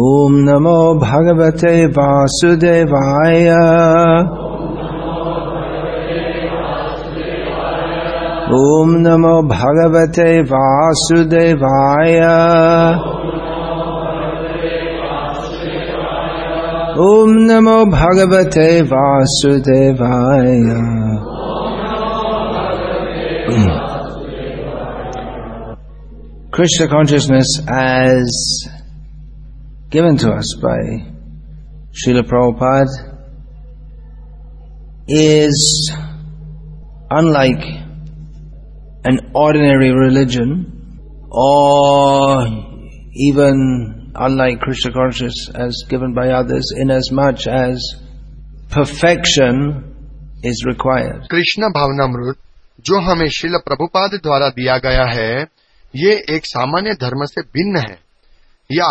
ॐ नमो भगवते वासुदेवाय। ॐ नमो भगवते वासुदेवाय। ॐ नमो भगवते वासुदेवाय। Krishna consciousness as given to us by Srila Prabhupada is unlike an ordinary religion or even unlike Krishna consciousness as given by others in as much as perfection is required. Krishna भावनामृत जो हमें शिल प्रभुपाद द्वारा दिया गया है ये एक सामान्य धर्म से भिन्न है या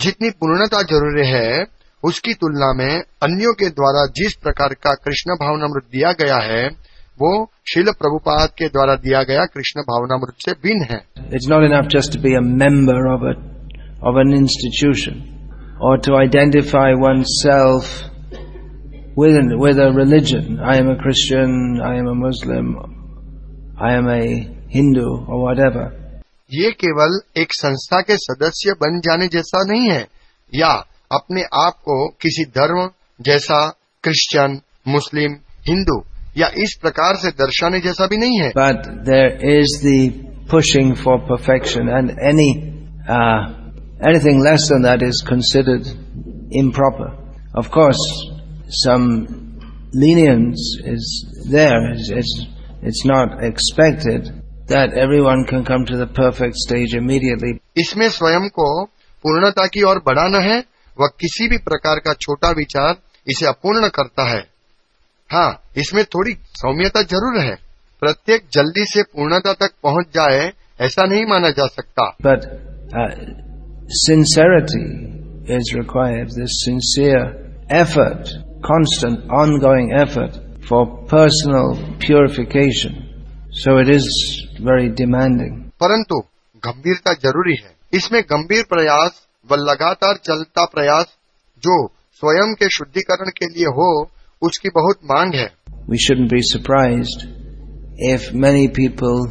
जितनी पूर्णता ज़रूरी है, उसकी तुलना में अन्यों के द्वारा जिस प्रकार का कृष्ण भावनामृत दिया गया है, वो शिल प्रभुपाद के द्वारा दिया गया कृष्ण भावनामृत से भिन्न है। It's not enough just be a member of of an institution और to identify oneself with with a religion I am a Christian I am a Muslim I am a Hindu और वट एवर ये केवल एक संस्था के सदस्य बन जाने जैसा नहीं है, या अपने आप को किसी धर्म जैसा क्रिश्चियन, मुस्लिम, हिंदू, या इस प्रकार से दर्शाने जैसा भी नहीं है। But there is pushing for perfection and any anything less than that is considered improper of course some leniency is there is it's not expected that everyone can come to the perfect stage immediately. इसमें स्वयं को पूर्णता की ओर बढ़ाना है वह किसी भी प्रकार का छोटा विचार इसे अपूर्ण करता है हाँ इसमें थोड़ी सौम्यता जरूर है प्रत्येक जल्दी से पूर्णता तक पहुंच जाए ऐसा नहीं माना जा सकता But uh, sincerity is required, this sincere effort, constant ongoing effort for personal purification. So it is very demanding परंतु गंभीरता ज़रूरी है। इसमें गंभीर प्रयास व लगातार चलता प्रयास जो स्वयं के शुद्धिकरण के लिए हो उसकी बहुत मांग है। We should be surprise if many people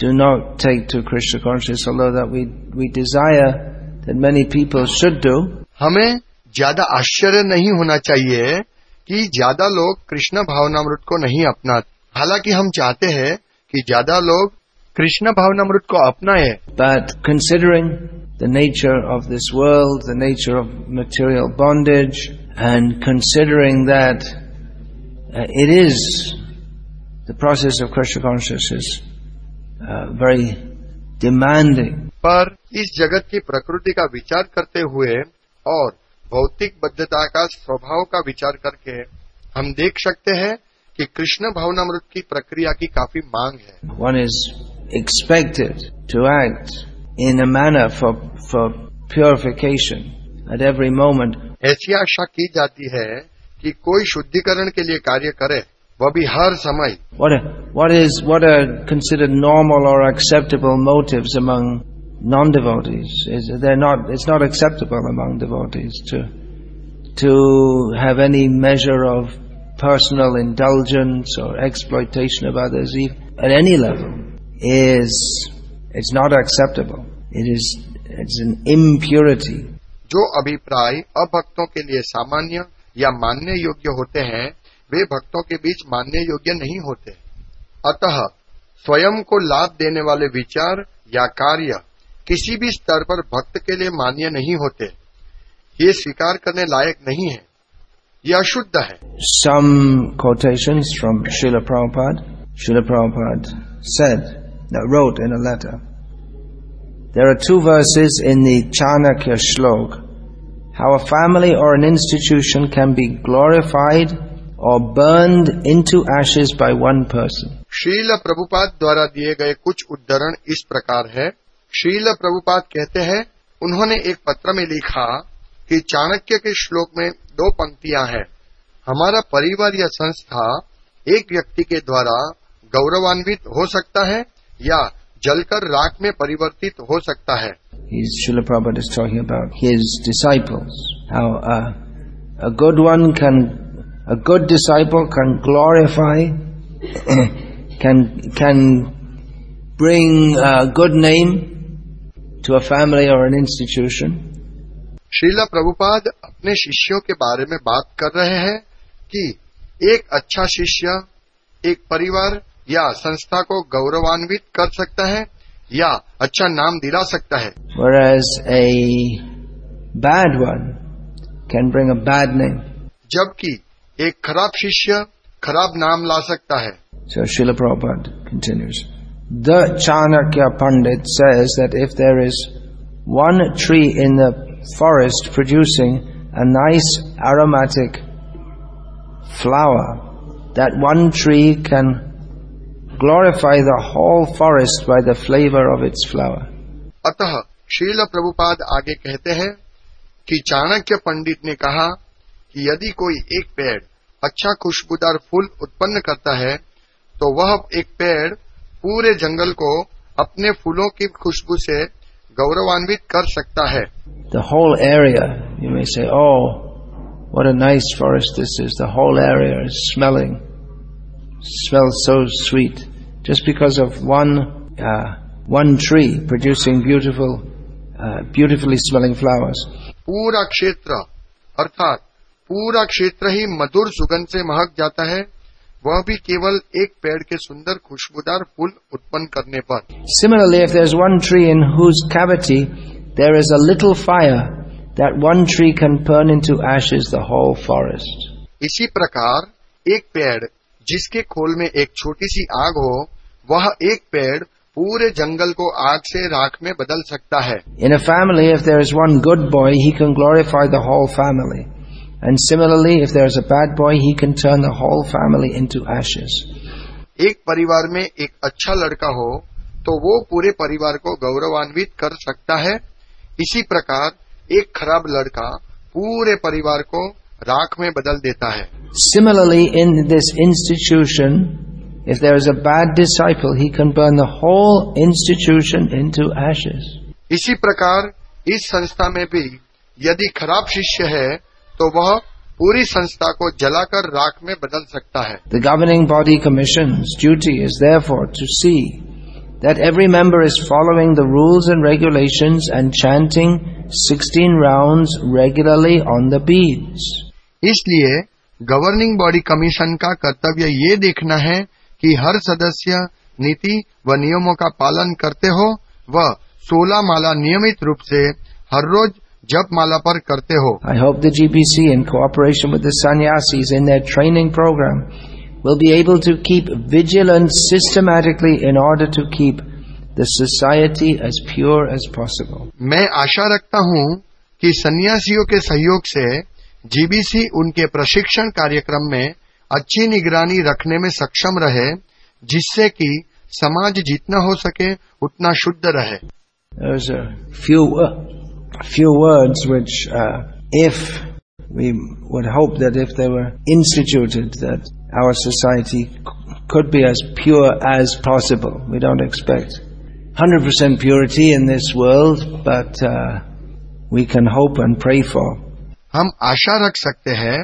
do not take to Krishna conscious that we we desire that many people should do हमें ज़्यादा आश्चर्य नहीं होना चाहिए कि ज़्यादा लोग कृष्ण भावनामृत को नहीं अपनाते। हालाँकि हम चाहते हैं कि ज़्यादा लोग कृष्ण भावनामृत को अपनाए। But considering the nature of this world the nature of material bondage and considering that it is the process of Krishna consciousness very demanding पर इस जगत की प्रकृति का विचार करते हुए और भौतिक बद्धता का स्वभाव का विचार करके हम देख सकते हैं कि कृष्ण भावनामृत की प्रक्रिया की काफ़ी मांग है। One is expected to act in a manner for for purification at every moment ऐसी आशा की जाती है कि कोई शुद्धिकरण के लिए कार्य करे वह भी हर समय। What is what are consider normal और acceptable motive among non devotees is there not it's not acceptable among devotees to to have any measure of personal indulgence or exploitation of others at any level. Is, it's not acceptable. It is, it's an impurity. जो अभिप्राय अभक्तों के लिए सामान्य या मानने योग्य होते हैं, वे भक्तों के बीच मानने योग्य नहीं होते अतः, स्वयं को लाभ देने वाले विचार या कार्य किसी भी स्तर पर भक्त के लिए मान्य नहीं होते ये स्वीकार करने लायक नहीं है यह अशुद्ध है। सम quotation from Srila Prabhupada Srila Prabhupada said wrote in other there are two verses in the Chanakya shloka how a family or an institution can be glorified or burn into ashes by one person Srila Prabhupada द्वारा दिए गए कुछ उद्धरण इस प्रकार है। शील प्रभुपाद कहते हैं उन्होंने एक पत्र में लिखा कि चाणक्य के श्लोक में दो पंक्तियाँ हैं हमारा परिवार या संस्था एक व्यक्ति के द्वारा गौरवान्वित हो सकता है या जलकर राख में परिवर्तित हो सकता है Srila Prabhupada is talking about his disciples. How uh, a good one can, a good disciple can glorify, can can bring a good name to a family or an institution. Srila Prabhupada अपने शिष्यों के बारे में बात कर रहे हैं कि एक अच्छा शिष्य एक परिवार या संस्था को गौरवान्वित कर सकता है या अच्छा नाम दिला सकता है। Bad one can bring a bad name जबकि एक खराब शिष्य खराब नाम ला सकता है। Chanakya Pandit says that if there is one tree in the forest producing a nice aromatic flower, that one tree can glorify the whole forest by the flavor of its flower. अतः श्रील प्रभुपाद आगे कहते हैं कि चाणक्य पंडित ने कहा कि यदि कोई एक पेड़ अच्छा खुशबूदार फूल उत्पन्न करता है तो वह एक पेड़ पूरे जंगल को अपने फूलों की खुशबू से गौरवान्वित कर सकता है The whole area, you may say, oh, what a nice forest this is. The whole area is smelling, smells so sweet. Just because of one, uh, one tree producing beautiful, uh, beautifully smelling flowers. पूरा क्षेत्र अर्थात पूरा क्षेत्र ही मधुर सुगंध से महक जाता है वह भी केवल एक पेड़ के सुंदर खुशबूदार फूल उत्पन्न करने पर Similarly, if there's one tree in whose cavity there is a little fire, that one tree can burn into ashes the whole forest. इसी प्रकार एक पेड़ जिसके खोल में एक छोटी सी आग हो वह एक पेड़ पूरे जंगल को आग से राख में बदल सकता है In a family, if there is one good boy, he can glorify the whole family. And similarly, if there is a bad boy, he can turn the whole family into ashes. एक परिवार में एक अच्छा लड़का हो तो वो पूरे परिवार को गौरवान्वित कर सकता है इसी प्रकार एक खराब लड़का पूरे परिवार को राख में बदल देता है। Similarly in this institution if there is a bad disciple he can burn the whole institution into ashes इसी प्रकार इस संस्था में भी यदि खराब शिष्य है तो वह पूरी संस्था को जलाकर राख में बदल सकता है। The governing body commission duty is there for to see that every member is following the rules and regulations and chanting 16 rounds regularly on the beads. इसलिए गवर्निंग बॉडी कमीशन का कर्तव्य ये देखना है कि हर सदस्य नीति व नियमों का पालन करते हो व सोलह माला नियमित रूप से हर रोज जप माला पर करते हो I hope the GBC, in cooperation with the sannyasis in their training program, will be able to keep vigilance systematically in order to keep the society as pure as possible. मैं आशा रखता हूँ कि सन्यासियों के सहयोग से जीबीसी उनके प्रशिक्षण कार्यक्रम में अच्छी निगरानी रखने में सक्षम रहे जिससे कि समाज जितना हो सके उतना शुद्ध रहे There's a few wo- few words which, uh, if we would hope that if they were instituted, that our society could be as pure as possible. We don't expect 100% purity in this world, but uh, we can hope and pray for. हम आशा रख सकते हैं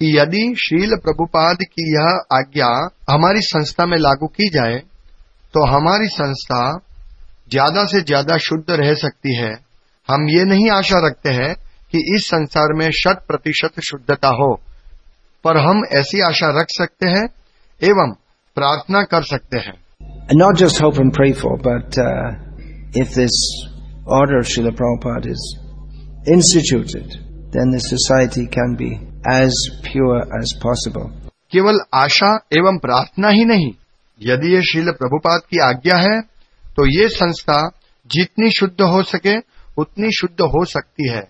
कि यदि शील प्रभुपाद की यह आज्ञा हमारी संस्था में लागू की जाए तो हमारी संस्था ज़्यादा से ज़्यादा शुद्ध रह सकती है हम ये नहीं आशा रखते हैं कि इस संसार में शत प्रतिशत शुद्धता हो पर हम ऐसी आशा रख सकते हैं एवं प्रार्थना कर सकते हैं। Not just hope and pray for but if this order shall is instituted then this society can be as pure as possible केवल आशा एवं प्रार्थना ही नहीं। यदि ये शील प्रभुपात की आज्ञा है तो ये संस्था जितनी शुद्ध हो सके उतनी शुद्ध हो सकती है।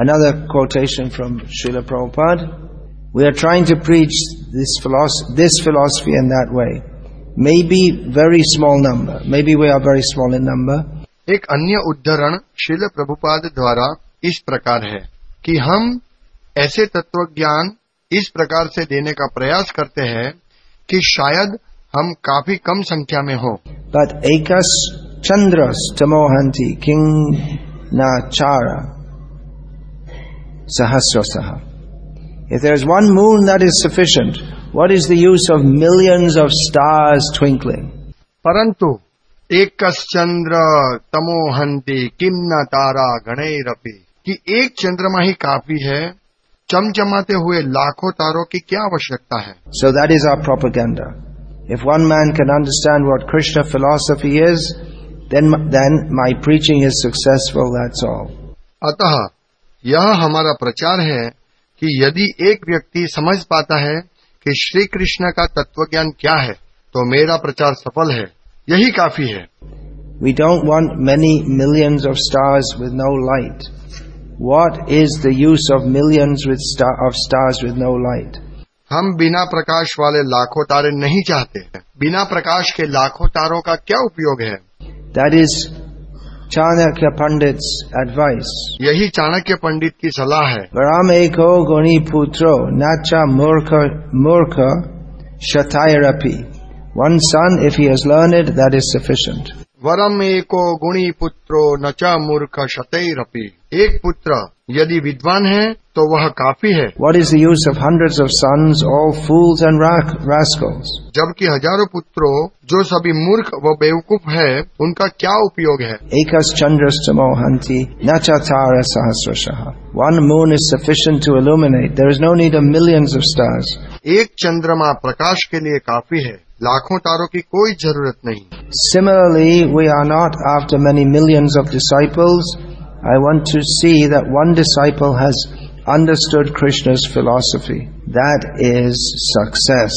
Another quotation from Srila Prabhupada We are trying to preach this philosophy, this philosophy in that way. Maybe very small number. Maybe we are very small in number. एक अन्य उद्धरण शील प्रभुपाद द्वारा इस प्रकार है कि हम ऐसे तत्व ज्ञान इस प्रकार से देने का प्रयास करते हैं कि शायद हम काफी कम संख्या में हो But ekas chandras tamohanti king nachara sahasrasaha. If there is one moon that is sufficient, what is the use of millions of stars twinkling? परंतु एक चंद्र तमोहंती किम न तारा गणैरपि कि एक चंद्रमा ही काफ़ी है चमचमाते हुए लाखों तारों की क्या आवश्यकता है So that is our propaganda. If one man can understand what Krishna philosophy is, then, then my preaching is successful, that's all. अतः यह हमारा प्रचार है कि यदि एक व्यक्ति समझ पाता है कि श्री कृष्ण का तत्व ज्ञान क्या है तो मेरा प्रचार सफल है। यही काफ़ी है। We don't want many millions of stars with no light what is the use of millions with of stars with no light हम बिना प्रकाश वाले लाखों तारे नहीं चाहते बिना प्रकाश के लाखों तारों का क्या उपयोग है? That is Chanakya Pandit advice यही चाणक्य पंडित की सलाह है। राम एक हो गुणी पुत्रो नाचा मूर्ख मूर्ख शथायरपी one son if he has learn it that is sufficient वरम एको गुणी पुत्रो नचा मूर्ख शतरअपी एक पुत्र यदि विद्वान है तो वह काफ़ी है। What is use of hundred of son of fools and rascals जबकि हज़ारों पुत्रों जो सभी मूर्ख व बेवकूफ़ है उनका क्या उपयोग है? एक चंद्र समोहंती न चाचार सहस्र Shah one moon is sufficient to illuminate there is no need of millions of stars एक चंद्रमा प्रकाश के लिए काफ़ी है। लाखों तारों की कोई ज़रूरत नहीं। Similarly we are not after many millions of disciples I want to see that one disciple has understood Krishna's philosophy. That is success.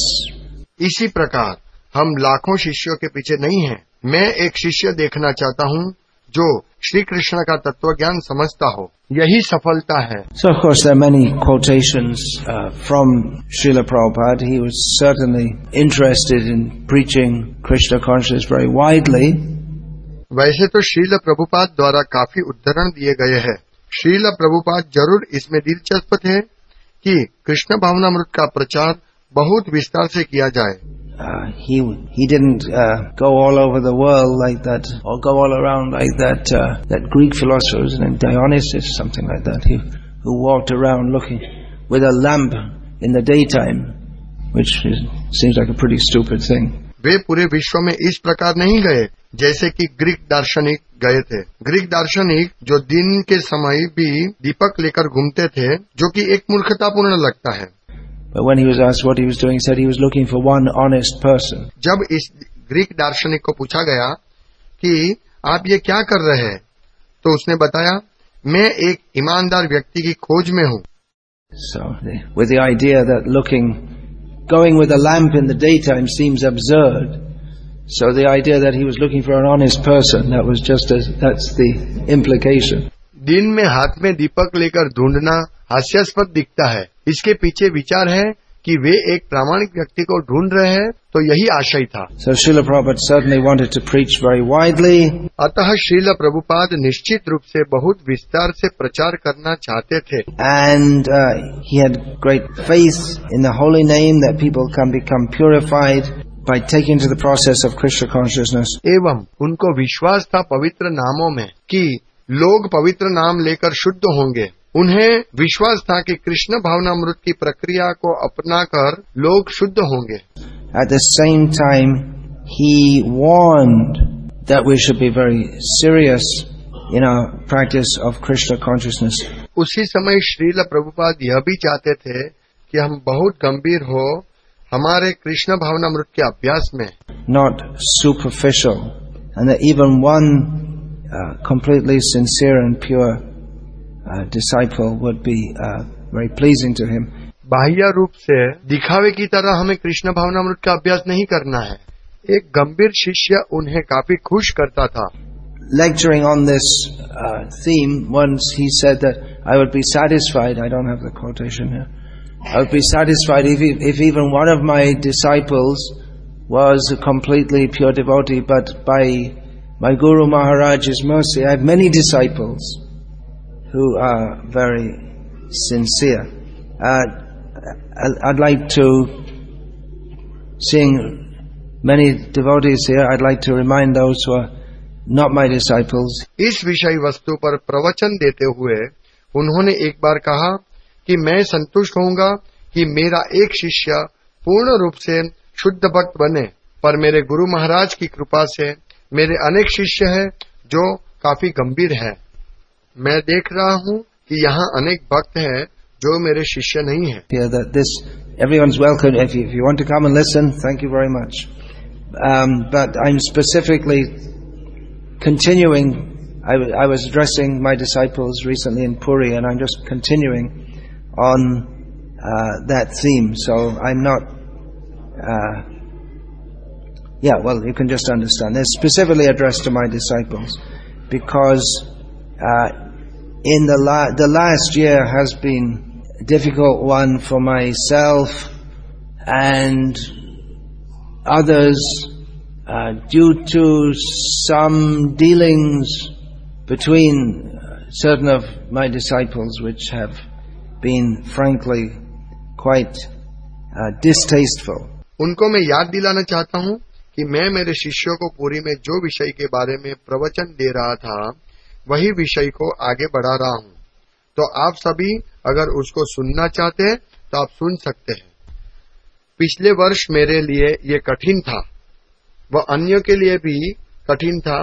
इसी प्रकार हम लाखों शिष्यों के पीछे नहीं हैं मैं एक शिष्य देखना चाहता हूँ जो श्री कृष्ण का तत्व ज्ञान समझता हो यही सफलता है So, of course, there are many quotations uh, from Srila Prabhupada. He was certainly interested in preaching Krishna consciousness very widely. वैसे तो श्रील प्रभुपाद द्वारा काफ़ी उद्धरण दिए गए हैं श्रील प्रभुपाद ज़रूर इसमें दिलचस्प थे कि कृष्ण भावनामृत का प्रचार बहुत विस्तार से किया जाए Uh, he he didn't uh, go all over the world like that, or go all around like that. Uh, that Greek philosopher, was named Dionysius, something like that, who who walked around looking with a lamp in the daytime, which is, seems like a pretty stupid thing. वे पूरे विश्व में इस प्रकार नहीं गए जैसे कि Greek दार्शनिक गए थे। ग्रीक दार्शनिक जो दिन के समय भी दीपक लेकर घूमते थे जो कि एक मूर्खतापूर्ण लगता है। जब इस ग्रीक दार्शनिक को पूछा गया कि आप ये क्या कर रहे हैं तो उसने बताया मैं एक ईमानदार व्यक्ति की खोज में हूँ। So, the, with the idea that looking, going with a lamp in the daytime seems absurd. So the idea that he was looking for an honest person, that was just as, that's the implication. दिन में हाथ में दीपक लेकर ढूंढना हास्यास्पद दिखता है इसके पीछे विचार है कि वे एक प्रामाणिक व्यक्ति को ढूंढ रहे हैं तो यही आशय था So Srila Prabhupada certainly wanted to preach very widely, अतः श्रील प्रभुपाद निश्चित रूप से बहुत विस्तार से प्रचार करना चाहते थे and uh, he had great faith in the holy name that people can become purified by taking to the process of Krishna consciousness. एवं उनको विश्वास था पवित्र नामों में कि लोग पवित्र नाम लेकर शुद्ध होंगे। उन्हें विश्वास था कि कृष्ण भावना मृत की प्रक्रिया को अपनाकर लोग शुद्ध होंगे। At the same time he want that we should be very serious in a practice of Krishna consciousness उसी समय श्रील प्रभुपाद यह भी चाहते थे कि हम बहुत गंभीर हो हमारे कृष्ण भावना मृत के अभ्यास में not superficial and even one completely sincere and pure disciple would be very pleasing to him बाह्य रूप से दिखावे की तरह हमें कृष्ण भावना मृत का अभ्यास नहीं करना है। एक गंभीर शिष्य उन्हें काफ़ी खुश करता था। Lecturing on this theme once he said that I would be satisfied I don't have the quotation here I would be satisfied if, e- if even one of my disciples was a completely pure devotee, but by my Guru Maharaj's mercy, I have many disciples who are very sincere. Uh, I- I'd like to, seeing many devotees here, I'd like to remind those who are not my disciples, इस विषय वस्तु पर प्रवचन देते हुए उन्होंने एक बार कहा कि मैं संतुष्ट होऊँगा कि मेरा एक शिष्य पूर्ण रूप से शुद्ध भक्त बने। पर मेरे गुरु महाराज की कृपा से मेरे अनेक शिष्य हैं जो काफ़ी गंभीर है। मैं देख रहा हूँ कि यहाँ अनेक भक्त हैं जो मेरे शिष्य नहीं है। This everyone welcome if you you want to come and listen thank you very much but I am specifically continuing and I just continuing on uh, that theme. So I'm not. Uh, yeah, well, you can just understand. They're specifically addressed to my disciples because uh, in the la- the last year has been a difficult one for myself and others uh, due to some dealings between uh, certain of my disciples which have been frankly quite uh, distasteful. उनको मैं याद दिलाना चाहता हूँ कि मैं मेरे शिष्यों को पूरी में जो विषय के बारे में प्रवचन दे रहा था वही विषय को आगे बढ़ा रहा हूँ। तो आप सभी अगर उसको सुनना चाहते हैं तो आप सुन सकते हैं। पिछले वर्ष मेरे लिए ये कठिन था। वह अन्यों के लिए भी कठिन था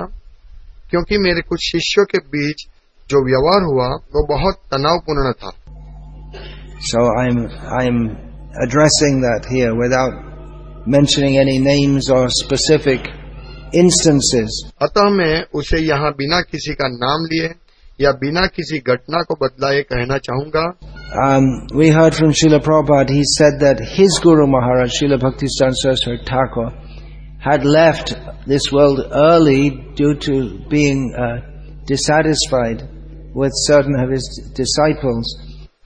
क्योंकि मेरे कुछ शिष्यों के बीच जो व्यवहार हुआ वो बहुत तनावपूर्ण था। So I'm I'm addressing that here without mentioning any names or specific instances. अतः मैं उसे यहाँ बिना किसी का नाम लिए या बिना किसी घटना को बदलाए कहना चाहूंगा Um, we heard from Srila Prabhupada, he said that his Guru Maharaj, Srila Bhaktistan Saraswati Thakur, had left this world early due to being uh, dissatisfied with certain of his disciples.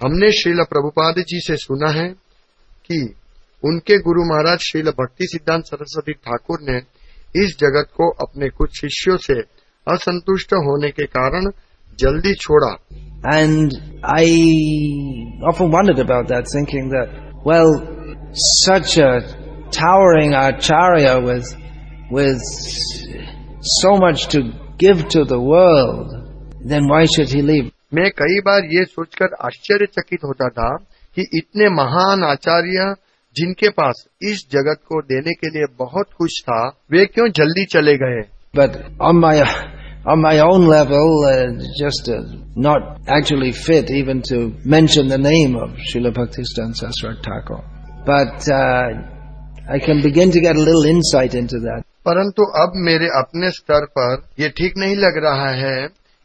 हमने श्रील प्रभुपाद जी से सुना है कि उनके गुरु महाराज श्रील भक्ति सिद्धांत सरस्वती ठाकुर ने इस जगत को अपने कुछ शिष्यों से असंतुष्ट होने के कारण जल्दी छोड़ा। And I often wanted about that thinking well such towering acharya with with so much to give to world then why should he leave मैं कई बार ये सोचकर आश्चर्यचकित होता था कि इतने महान आचार्य जिनके पास इस जगत को देने के लिए बहुत कुछ था वे क्यों जल्दी चले गए But on my, on my own level, uh, just uh, not actually fit even to mention the name of Srila Bhaktistan Saraswati Thakur. But uh, I can begin to get a little insight into that. परंतु अब मेरे अपने स्तर पर ये ठीक नहीं लग रहा है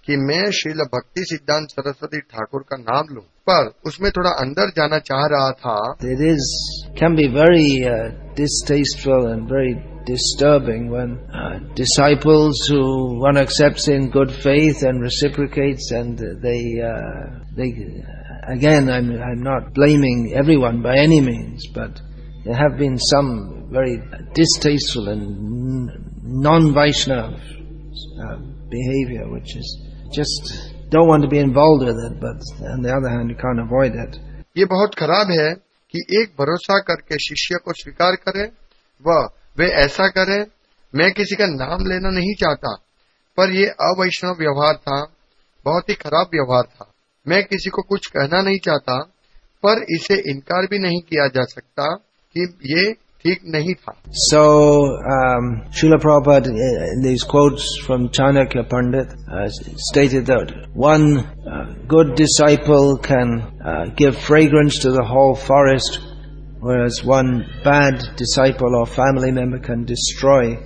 कि मैं श्रील भक्ति सिद्धांत सरस्वती ठाकुर का नाम लूं पर उसमें थोड़ा अंदर जाना चाह रहा था It is can be very uh, distasteful and very disturbing when uh, disciples who one accepts in good faith and reciprocates, and they uh, they again. I'm I'm not blaming everyone by any means, but there have been some very distasteful and non-Vaishnav uh, behavior, which is just don't want to be involved with it, but on the other hand, you can't avoid it. ये बहुत खराब है कि एक भरोसा करके शिष्य को स्वीकार करे व वे ऐसा करे मैं किसी का नाम लेना नहीं चाहता पर ये अवैष्णव व्यवहार था बहुत ही खराब व्यवहार था मैं किसी को कुछ कहना नहीं चाहता पर इसे इनकार भी नहीं किया जा सकता कि ये ठीक नहीं था So, um, Srila Prabhupada, uh, in these quotes from Chanakya Pandit, uh, stated that one uh, good disciple can uh, give fragrance to the whole forest, whereas one bad disciple or family member can destroy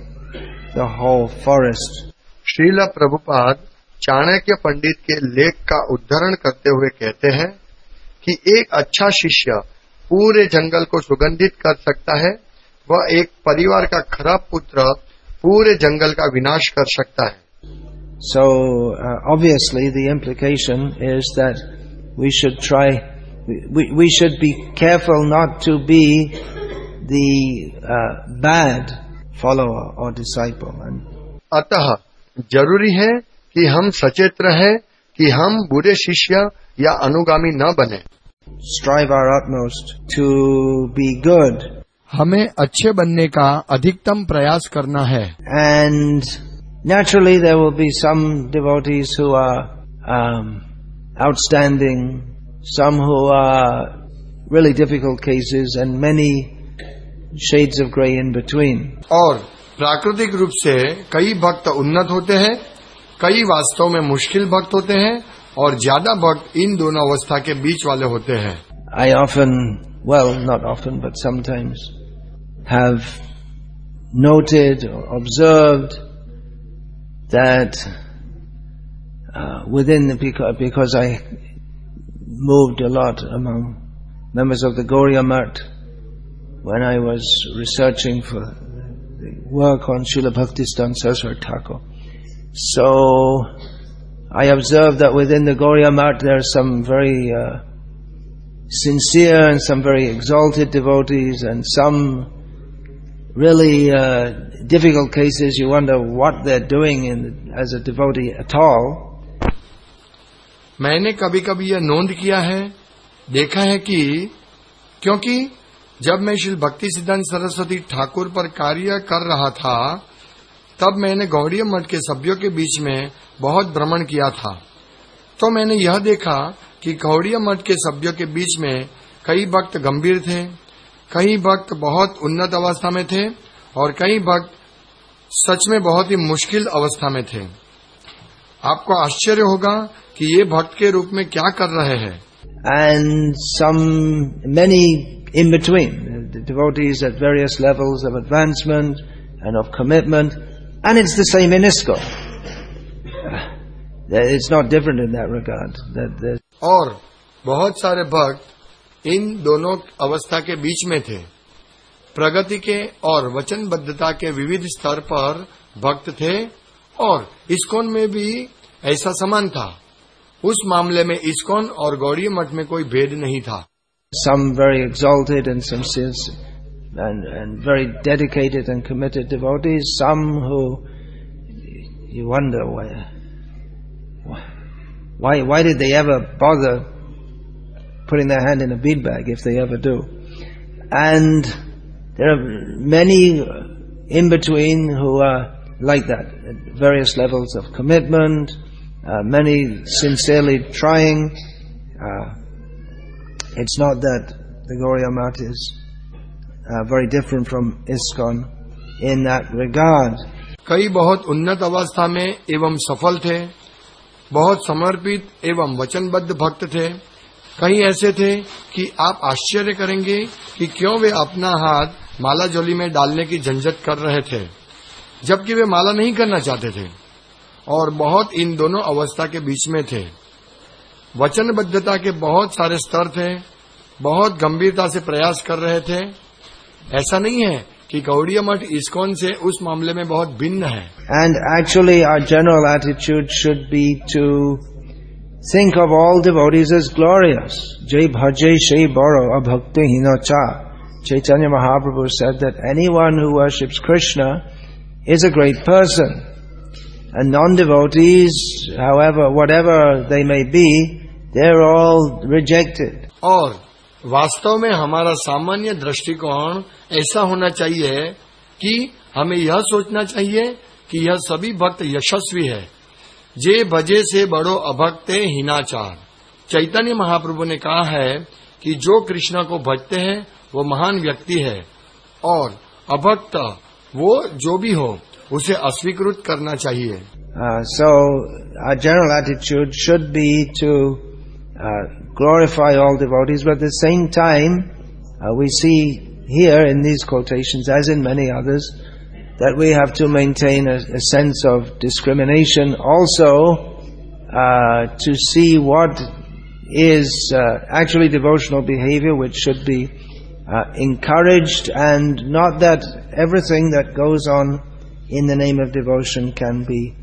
the whole forest. Srila Prabhupada Chanakya पंडित के लेख का उद्धरण करते हुए कहते हैं कि एक अच्छा शिष्य पूरे जंगल को सुगंधित कर सकता है वह एक परिवार का खराब पुत्र पूरे जंगल का विनाश कर सकता है। So obviously the implication is that we should try we should be careful not to be the bad follower or disciple अतः ज़रूरी है कि हम सचेत रहें कि हम बुरे शिष्य या अनुगामी न बने। Strive our our most to be good हमें अच्छे बनने का अधिकतम प्रयास करना है। And naturally there will be some devotees who outstanding some who are really difficult cases and many shades of grey in between और प्राकृतिक रूप से कई भक्त उन्नत होते हैं कई वास्तव में मुश्किल भक्त होते हैं और ज़्यादा भक्त इन दोनों अवस्था के बीच वाले होते हैं। I often, well, not often, but sometimes have noted or observed that uh, within the, because, because I moved a lot among members of the Mat when I was researching for the work on Srila Bhaktistan Saraswati Thakur. So I observed that within the Mat there are some very uh, sincere and some very exalted devotees and some really uh, difficult cases you wonder what they're doing in, as a devotee at all. मैंने कभी कभी यह नोंद किया है देखा है कि क्योंकि जब मैं श्री भक्ति सिद्धांत सरस्वती ठाकुर पर कार्य कर रहा था तब मैंने गौड़ीय मठ के सभ्यों के बीच में बहुत भ्रमण किया था तो मैंने यह देखा कि गौड़ीय मठ के सभ्यों के बीच में कई भक्त गंभीर थे कई भक्त बहुत उन्नत अवस्था में थे और कई भक्त सच में बहुत ही मुश्किल अवस्था में थे आपको आश्चर्य होगा कि ये भक्त के रूप में क्या कर रहे हैं many in between, devotees at various levels of advancement and of commitment, and it's the same in. It's not different in that regard. और बहुत सारे भक्त इन दोनों अवस्था के बीच में थे। प्रगति के और वचनबद्धता के विविध स्तर पर भक्त थे और इस्कोन में भी ऐसा समान था। उस मामले में इस्कोन और गौड़ीय मठ में कोई भेद नहीं था। Some very exalted and some And, and very dedicated and committed devotees, some who you wonder where why, why did they ever bother putting their hand in a bead bag if they ever do? And there are many in between who are like that, at various levels of commitment, uh, many sincerely trying. Uh, it's not that the Gauriya Mat is uh, very different from ISKCON in that regard. कई बहुत उन्नत अवस्था में एवं सफल थे बहुत समर्पित एवं वचनबद्ध भक्त थे। कई ऐसे थे कि आप आश्चर्य करेंगे कि क्यों वे अपना हाथ माला जोली में डालने की झंझट कर रहे थे, जबकि वे माला नहीं करना चाहते थे और बहुत इन दोनों अवस्था के बीच में थे। वचनबद्धता के बहुत सारे स्तर थे, बहुत गंभीरता से प्रयास कर रहे थे। ऐसा नहीं है कि गौड़िया मठ इस्कॉन से उस मामले में बहुत भिन्न है And actually our general attitude should be to think of all devotees as glorious. Jai bhaje shai baro abhakti hinacha. Chaitanya Mahaprabhu said that anyone who worships Krishna is a great person. And non-devotees, however, whatever they may be, they're all rejected. और वास्तव में हमारा सामान्य दृष्टिकोण ऐसा होना चाहिए कि हमें यह सोचना चाहिए कि यह सभी भक्त यशस्वी है। जे भजे से बड़ो अभक्ते हिनाचार। चैतन्य महाप्रभु ने कहा है कि जो कृष्ण को भजते हैं वो महान व्यक्ति है। और अभक्त वो जो भी हो उसे अस्वीकृत करना चाहिए। Attitude should be to uh, glorify all devotees, but at the same time, uh, we see here in these quotations, as in many others, that we have to maintain a, a sense of discrimination also uh, to see what is uh, actually devotional behavior which should be uh, encouraged and not that everything that goes on in the name of devotion can be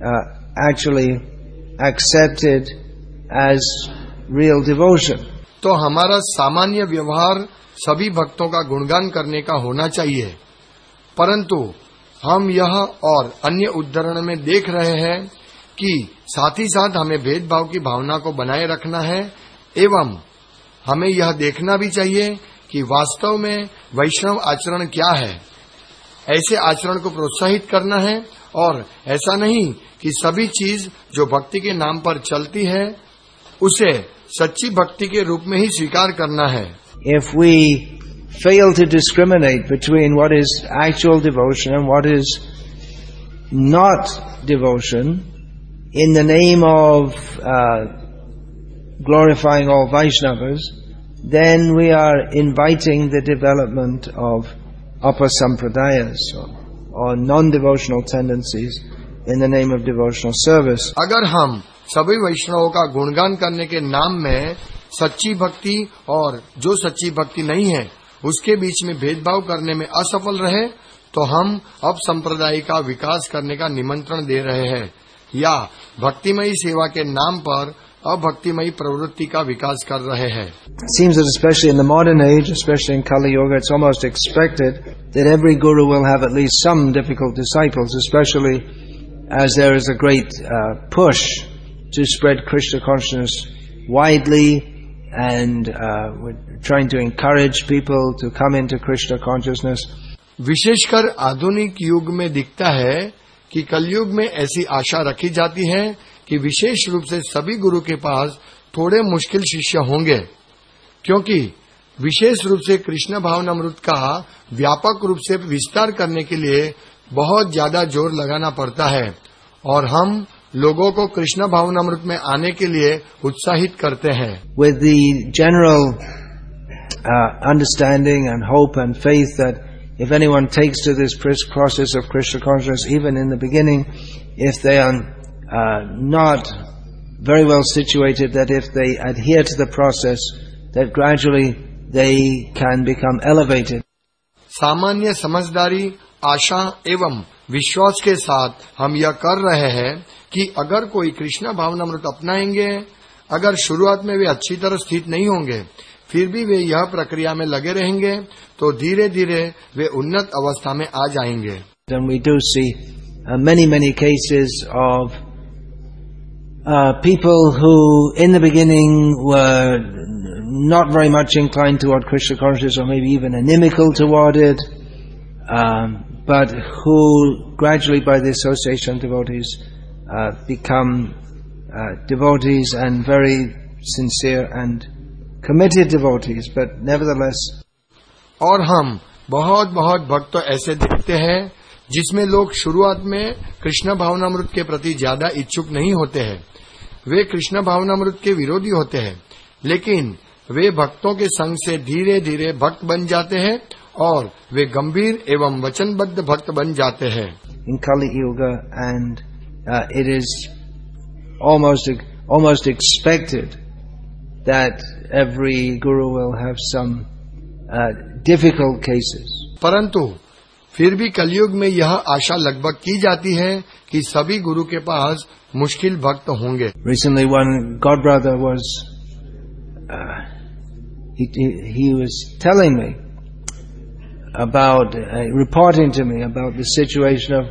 uh, actually accepted as real devotion. तो हमारा सामान्य व्यवहार सभी भक्तों का गुणगान करने का होना चाहिए। परंतु हम यह और अन्य उदाहरण में देख रहे हैं कि साथ ही साथ हमें भेदभाव की भावना को बनाए रखना है एवं हमें यह देखना भी चाहिए कि वास्तव में वैष्णव आचरण क्या है। ऐसे आचरण को प्रोत्साहित करना है और ऐसा नहीं कि सभी चीज़ जो भक्ति के नाम पर चलती है, उसे सच्ची भक्ति के रूप में ही स्वीकार करना है। If we fail to discriminate between what is actual devotion and what is not devotion in the name of uh, glorifying all Vaishnavas, then we are inviting the development of upper sampradayas or, or non-devotional tendencies in the name of devotional service. अगर हम सभी वैष्णवों का गुणगान करने के नाम में सच्ची भक्ति और जो सच्ची भक्ति नहीं है, उसके बीच में भेदभाव करने में असफल रहे तो हम अब संप्रदाय का विकास करने का निमंत्रण दे रहे हैं। या भक्तिमयी सेवा के नाम पर अभक्तिमयी प्रवृत्ति का विकास कर रहे हैं। Modern age especially in Kali Yuga it's almost expected that every guru and uh, we're trying to encourage people to come into Krishna consciousness. विशेषकर आधुनिक युग में दिखता है कि कलयुग में ऐसी आशा रखी जाती है कि विशेष रूप से सभी गुरु के पास थोड़े मुश्किल शिष्य होंगे क्योंकि विशेष रूप से कृष्ण भावनामृत का व्यापक रूप से विस्तार करने के लिए बहुत ज़्यादा ज़ोर लगाना पड़ता है और हम लोगों को कृष्ण भावनामृत में आने के लिए उत्साहित करते हैं। With the general understanding and hope and faith that if anyone takes to this process of Krishna conscious even in the beginning if they are not very well situated that if they adhere to the process that gradually they can become elevated सामान्य समझदारी आशा एवं विश्वास के साथ हम यह कर रहे हैं कि अगर कोई कृष्णा भावनामृत अपनाएँगे अगर शुरुआत में वे अच्छी तरह स्थित नहीं होंगे फिर भी वे यह प्रक्रिया में लगे रहेंगे तो धीरे धीरे वे उन्नत अवस्था में आ जाएँगे And we do see uh, many, many cases of uh, people who, in the beginning, were not very much inclined toward Krishna consciousness, or maybe even inimical toward it, um, but who gradually, by the association of devotees, uh, become uh, devotees and very sincere and committed devotees. But nevertheless, और हम बहुत बहुत भक्त ऐसे देखते हैं जिसमें लोग शुरुआत में कृष्ण भावनामृत के प्रति ज़्यादा इच्छुक नहीं होते हैं वे कृष्ण भावनामृत के विरोधी होते हैं लेकिन वे भक्तों के संग से धीरे धीरे भक्त बन जाते हैं और वे गंभीर एवं वचनबद्ध भक्त बन जाते हैं Kali Yuga, and uh, it is almost almost expected that every guru will have some uh, difficult cases. परंतु फिर भी कलयुग में यह आशा लगभग की जाती है कि सभी गुरु के पास मुश्किल भक्त होंगे Recently, one godbrother was uh, he, he he was telling me about uh, reporting to me about the situation of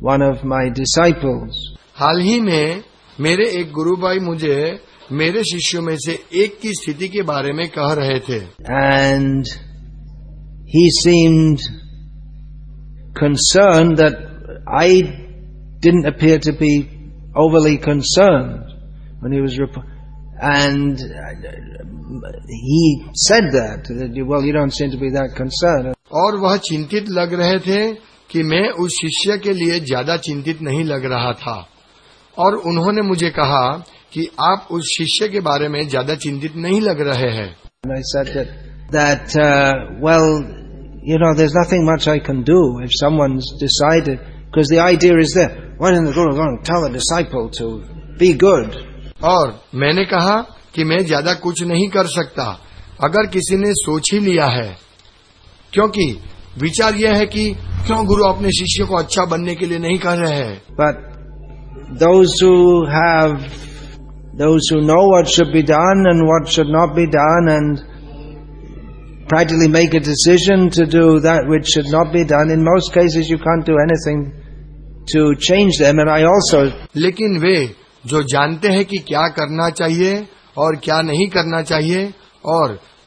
one of my disciples. हाल ही में मेरे एक गुरु भाई मुझे मेरे शिष्यों में से एक की स्थिति के बारे में कह रहे थे and he seemed concerned that I didn't appear to be overly concerned when he was rep- and uh, he said that, that you- well you don't seem to be that concerned और वह चिंतित लग रहे थे कि मैं उस शिष्य के लिए ज़्यादा चिंतित नहीं लग रहा था। और उन्होंने मुझे कहा कि आप उस शिष्य के बारे में ज़्यादा चिंतित नहीं लग रहे हैं। गुड और मैंने कहा कि मैं ज़्यादा कुछ नहीं कर सकता अगर किसी ने सोच ही लिया है। क्योंकि विचार यह है कि क्यों गुरु अपने शिष्य को अच्छा बनने के लिए नहीं कर रहे हैं But those who have, those who know what should be done and what should not be done and practically make a decision to do that which should not be done, in most cases you can't do anything to change them. And I also, लेकिन वे जो जानते हैं कि क्या करना चाहिए और क्या नहीं करना चाहिए और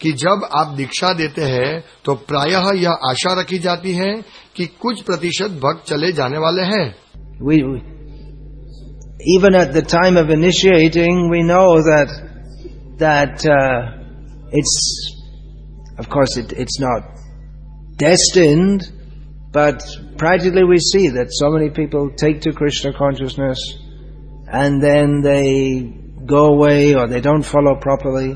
कि जब आप दीक्षा देते हैं तो प्रायः यह आशा रखी जाती है कि कुछ प्रतिशत भक्त चले जाने वाले हैं। Even at the time of initiating we know that that it's of course it it's not destined but practically we see that so many people take to Krishna consciousness and then they go away or they don't follow properly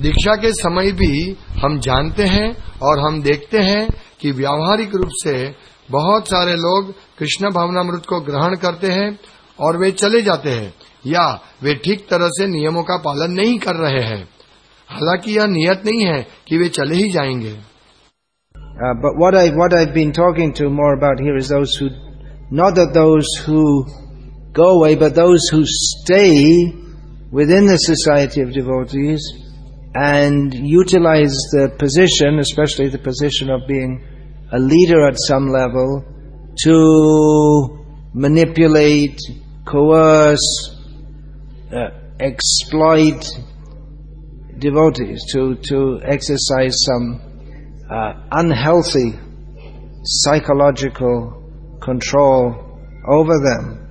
दीक्षा के समय भी हम जानते हैं और हम देखते हैं कि व्यावहारिक रूप से बहुत सारे लोग कृष्ण भावना मृत को ग्रहण करते हैं और वे चले जाते हैं, या वे ठीक तरह से नियमों का पालन नहीं कर रहे हैं। हालाँकि यह नियत नहीं है कि वे चले ही जाएँगे। But what I what I been talking to more about here is with in and utilize the position, especially the position of being a leader at some level, to manipulate, coerce, uh, exploit devotees, to to exercise some uh, unhealthy psychological control over them.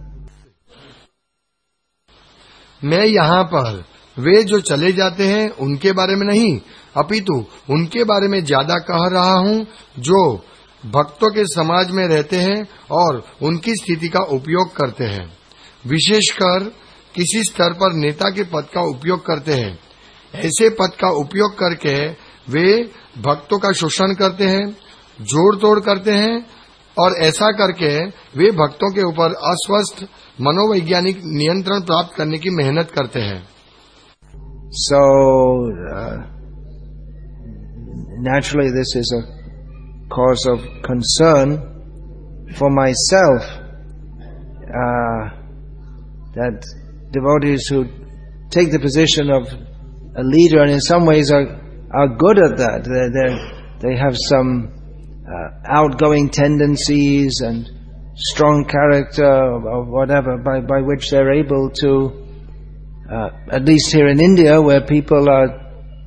मैं यहाँ पर वे जो चले जाते हैं, उनके बारे में नहीं। अपितु, उनके बारे में ज़्यादा कह रहा हूँ, जो भक्तों के समाज में रहते हैं और उनकी स्थिति का उपयोग करते हैं। विशेषकर, किसी स्तर पर नेता के पद का उपयोग करते हैं। ऐसे पद का उपयोग करके वे भक्तों का शोषण करते हैं जोड़ तोड़ करते हैं और ऐसा करके वे भक्तों के ऊपर अस्वस्थ, मनोवैज्ञानिक नियंत्रण प्राप्त करने की मेहनत करते हैं। So, uh, naturally, this is a cause of concern for myself uh, that devotees who take the position of a leader and in some ways are, are good at that. They're, they have some uh, outgoing tendencies and strong character or whatever by, by which they're able to uh, at least here in India, where people are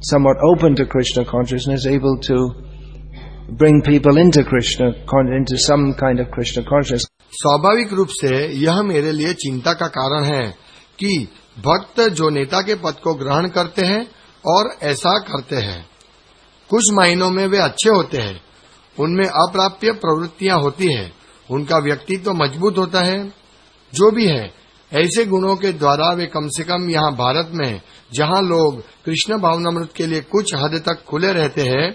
somewhat open to Krishna consciousness, able to bring people into Krishna, into some kind of Krishna consciousness. स्वाभाविक रूप से यह मेरे लिए चिंता का कारण है कि भक्त जो नेता के पद को ग्रहण करते हैं और ऐसा करते हैं कुछ महीनों में वे अच्छे होते हैं उनमें अप्राप्य प्रवृत्तियाँ होती हैं उनका व्यक्तित्व तो मज़बूत होता है जो भी है ऐसे गुणों के द्वारा वे कम से कम यहाँ भारत में जहाँ लोग कृष्ण भावनामृत के लिए कुछ हद तक खुले रहते हैं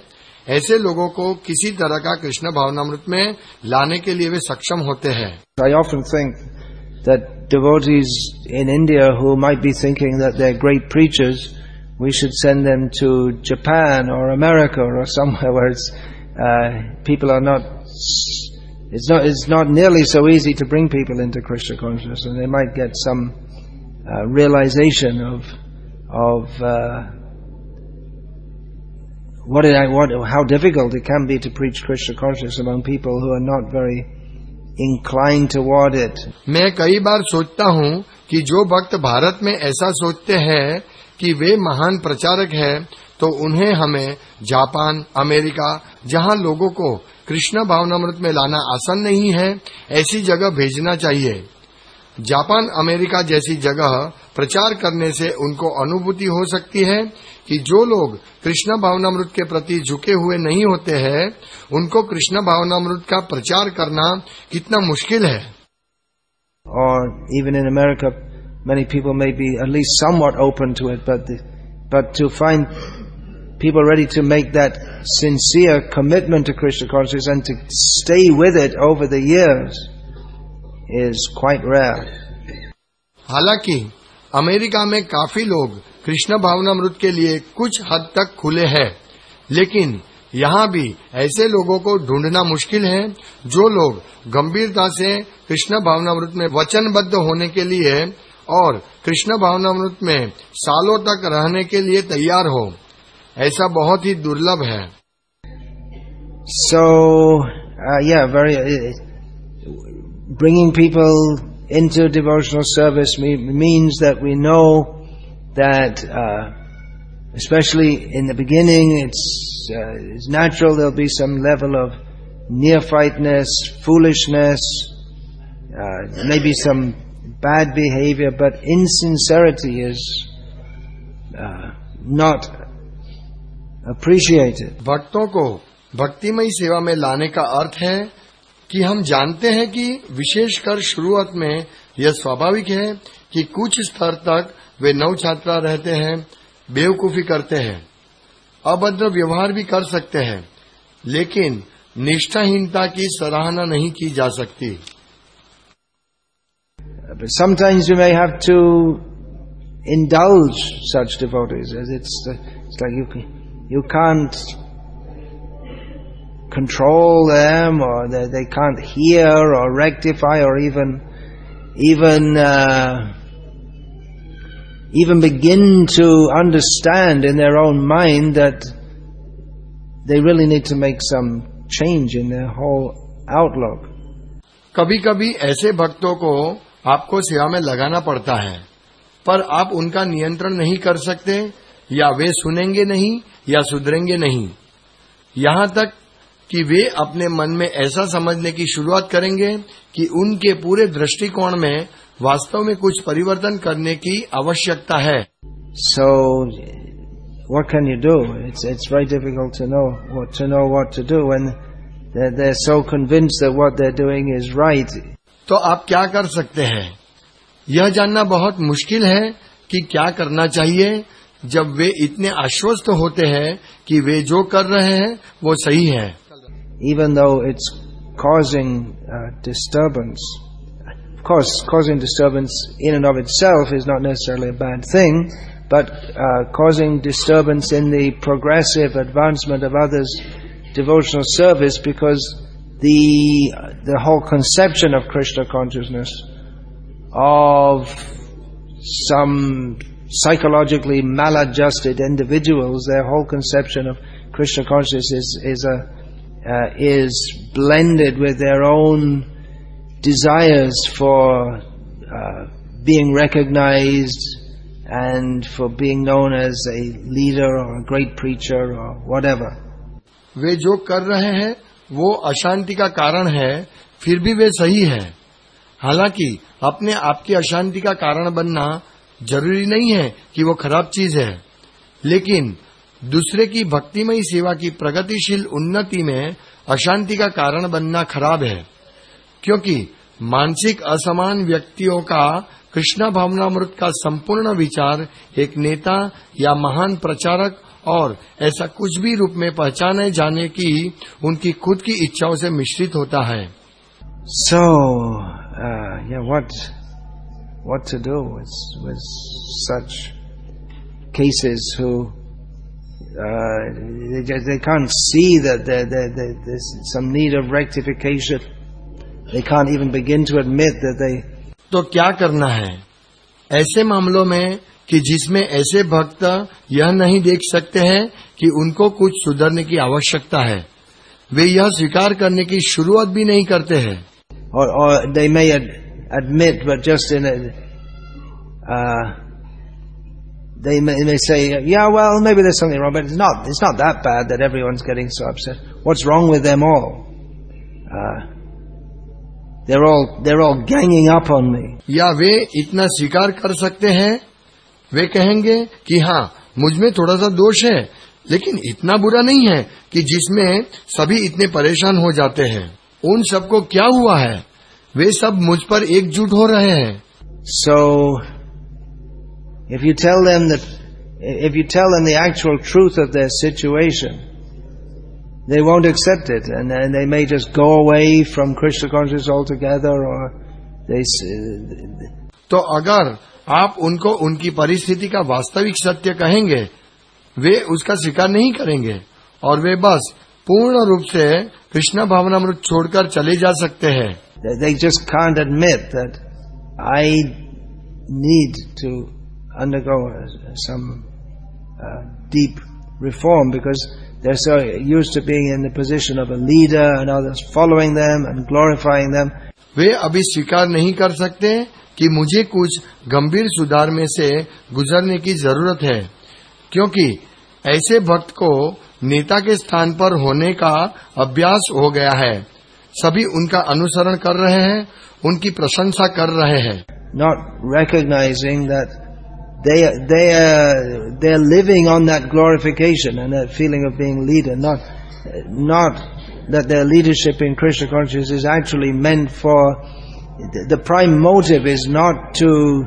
ऐसे लोगों को किसी तरह का कृष्ण भावनामृत में लाने के लिए वे सक्षम होते हैं I often think that devotees in India who might be thinking that they're great preachers, we should send them to Japan or America or somewhere where it's, uh, people are not it's not it's not nearly so easy to bring people into Krishna consciousness, and they might get some uh, realization of of uh, what it what how difficult it can be to preach Krishna consciousness among people who are not very inclined toward it. मैं कई बार सोचता हूँ कि जो भक्त भारत में ऐसा सोचते हैं कि वे महान प्रचारक हैं तो उन्हें हमें जापान अमेरिका जहाँ लोगों को कृष्ण भावनामृत में लाना आसान नहीं है ऐसी जगह भेजना चाहिए। जापान अमेरिका जैसी जगह प्रचार करने से उनको अनुभूति हो सकती है कि जो लोग कृष्ण भावनामृत के प्रति झुके हुए नहीं होते हैं उनको कृष्ण भावनामृत का प्रचार करना कितना मुश्किल है। Or even in America, many people may be at least somewhat people ready to make that sincere commitment to Krishna consciousness and to stay with it over the years is quite rare. हालाँकि, America में काफ़ी लोग कृष्ण भावनामृत के लिए कुछ हद तक खुले हैं, लेकिन यहाँ भी ऐसे लोगों को ढूंढना मुश्किल है, जो लोग गंभीरता से कृष्ण भावनामृत में वचनबद्ध होने के लिए और कृष्ण भावनामृत में सालों तक रहने के लिए तैयार हो ऐसा बहुत ही दुर्लभ है So, uh, yeah, very, uh, bringing people into devotional service me- means that we know that, uh, especially in the beginning, it's, uh, it's natural there'll be some level of neophyteness, foolishness, uh, maybe some bad behavior, but insincerity is uh, not appreciated. भक्तों को भक्तिमयी सेवा में लाने का अर्थ है कि हम जानते हैं कि विशेषकर शुरुआत में यह स्वाभाविक है कि कुछ स्तर तक वे नव छात्रा रहते हैं बेवकूफ़ी करते हैं अभद्र व्यवहार भी कर सकते हैं लेकिन निष्ठाहीनता की सराहना नहीं की जा सकती sometimes you may have to indulge such devotees. as It's, it's like you, you can't control them or they, they can't hear or rectify or even, even, uh, even begin to understand in their own mind that they really need to make some change in their whole outlook. कभी कभी ऐसे भक्तों को आपको सेवा में लगाना पड़ता है पर आप उनका नियंत्रण नहीं कर सकते या वे सुनेंगे नहीं या सुधरेंगे नहीं। यहाँ तक कि वे अपने मन में ऐसा समझने की शुरुआत करेंगे कि उनके पूरे दृष्टिकोण में वास्तव में कुछ परिवर्तन करने की आवश्यकता है। So what you do it's it's very difficult to know what to know what to do when so convinced doing is right तो आप क्या कर सकते हैं? यह जानना बहुत मुश्किल है कि क्या करना चाहिए। जब वे इतने आश्वस्त होते हैं कि वे जो कर रहे हैं वो सही है even though it's causing uh, disturbance. Of course, causing disturbance in and of itself is not necessarily a bad thing, but uh, causing disturbance in the progressive advancement of others' devotional service because the the whole conception of Krishna consciousness of some psychologically maladjusted individuals, their whole conception of Krishna consciousness is, is a uh, is blended with their own desires for uh, being recognized and for being known as a leader or a great preacher or whatever. वे जो कर रहे हैं वो अशांति का कारण है फिर भी वे सही है हालांकि अपने आप की अशांति का कारण बनना ज़रूरी नहीं है कि वो खराब चीज़ है। लेकिन दूसरे की भक्तिमयी सेवा की प्रगतिशील उन्नति में अशांति का कारण बनना खराब है। क्योंकि मानसिक असमान व्यक्तियों का कृष्णा भावनामृत का संपूर्ण विचार एक नेता या महान प्रचारक और ऐसा कुछ भी रूप में पहचाने जाने की उनकी खुद की इच्छाओं से मिश्रित होता है। So, uh, yeah, what to do with, with such cases who uh, they, just- they can't see that there, there, there, there's some need of rectification. They can't even begin to admit that they तो क्या करना है ऐसे मामलों में कि जिसमें ऐसे भक्त यह नहीं देख सकते हैं कि उनको कुछ सुधरने की आवश्यकता है वे यह स्वीकार करने की शुरुआत भी नहीं करते हैं or they may ad, admit, but just in a, uh, they may, may say, yeah, well, maybe there's something wrong, but it's not, it's not that bad that everyone's getting so upset. What's wrong with them all? Uh, they're all, they're all ganging up on me. या वे इतना स्वीकार कर सकते हैं वे कहेंगे कि हाँ मुझमें थोड़ा सा दोष है लेकिन इतना बुरा नहीं है कि जिसमें सभी इतने परेशान हो जाते हैं उन सबको क्या हुआ है वे सब मुझ पर एकजुट हो रहे हैं। So if you tell them that if you tell them the truth of that situation they won't accept it and they may just go away from Krishna conscious all together और तो अगर आप उनको उनकी परिस्थिति का वास्तविक सत्य कहेंगे वे उसका स्वीकार नहीं करेंगे और वे बस पूर्ण रूप से कृष्ण भावनामृत छोड़कर चले जा सकते हैं। They- just can't admit that I need to undergo uh, some uh, deep reform because they're so used to being in the position of a leader and others following them and glorifying them. वे अभी स्वीकार नहीं कर सकते कि मुझे कुछ गंभीर सुधार में से गुजरने की ज़रूरत है क्योंकि ऐसे भक्त को नेता के स्थान पर होने का अभ्यास हो गया है सभी उनका अनुसरण कर रहे हैं उनकी प्रशंसा कर रहे हैं not recognizing that they they are they're living on that glorification and that feeling of being leader, not not that their leadership in Krishna consciousness is actually meant for the prime motive is not to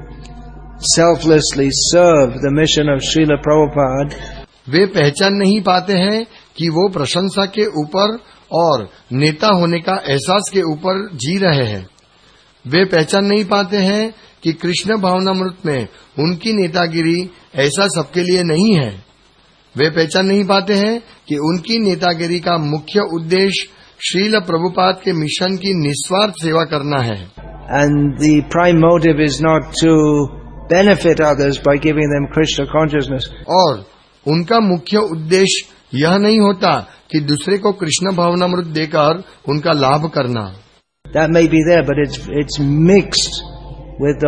selflessly serve the mission of Srila Prabhupada. वे पहचान नहीं पाते हैं कि वो प्रशंसा के ऊपर और नेता होने का एहसास के ऊपर जी रहे हैं। वे पहचान नहीं पाते हैं कि कृष्ण भावनामृत में उनकी नेतागिरी ऐसा सबके लिए नहीं है। वे पहचान नहीं पाते हैं कि उनकी नेतागिरी का मुख्य उद्देश्य श्रील प्रभुपाद के मिशन की निस्वार्थ सेवा करना है। And the prime motive is not to benefit others by giving them Krishna consciousness. और उनका मुख्य उद्देश्य यह नहीं होता कि दूसरे को कृष्ण भावनामृत देकर उनका लाभ करना। But it's it's mixed with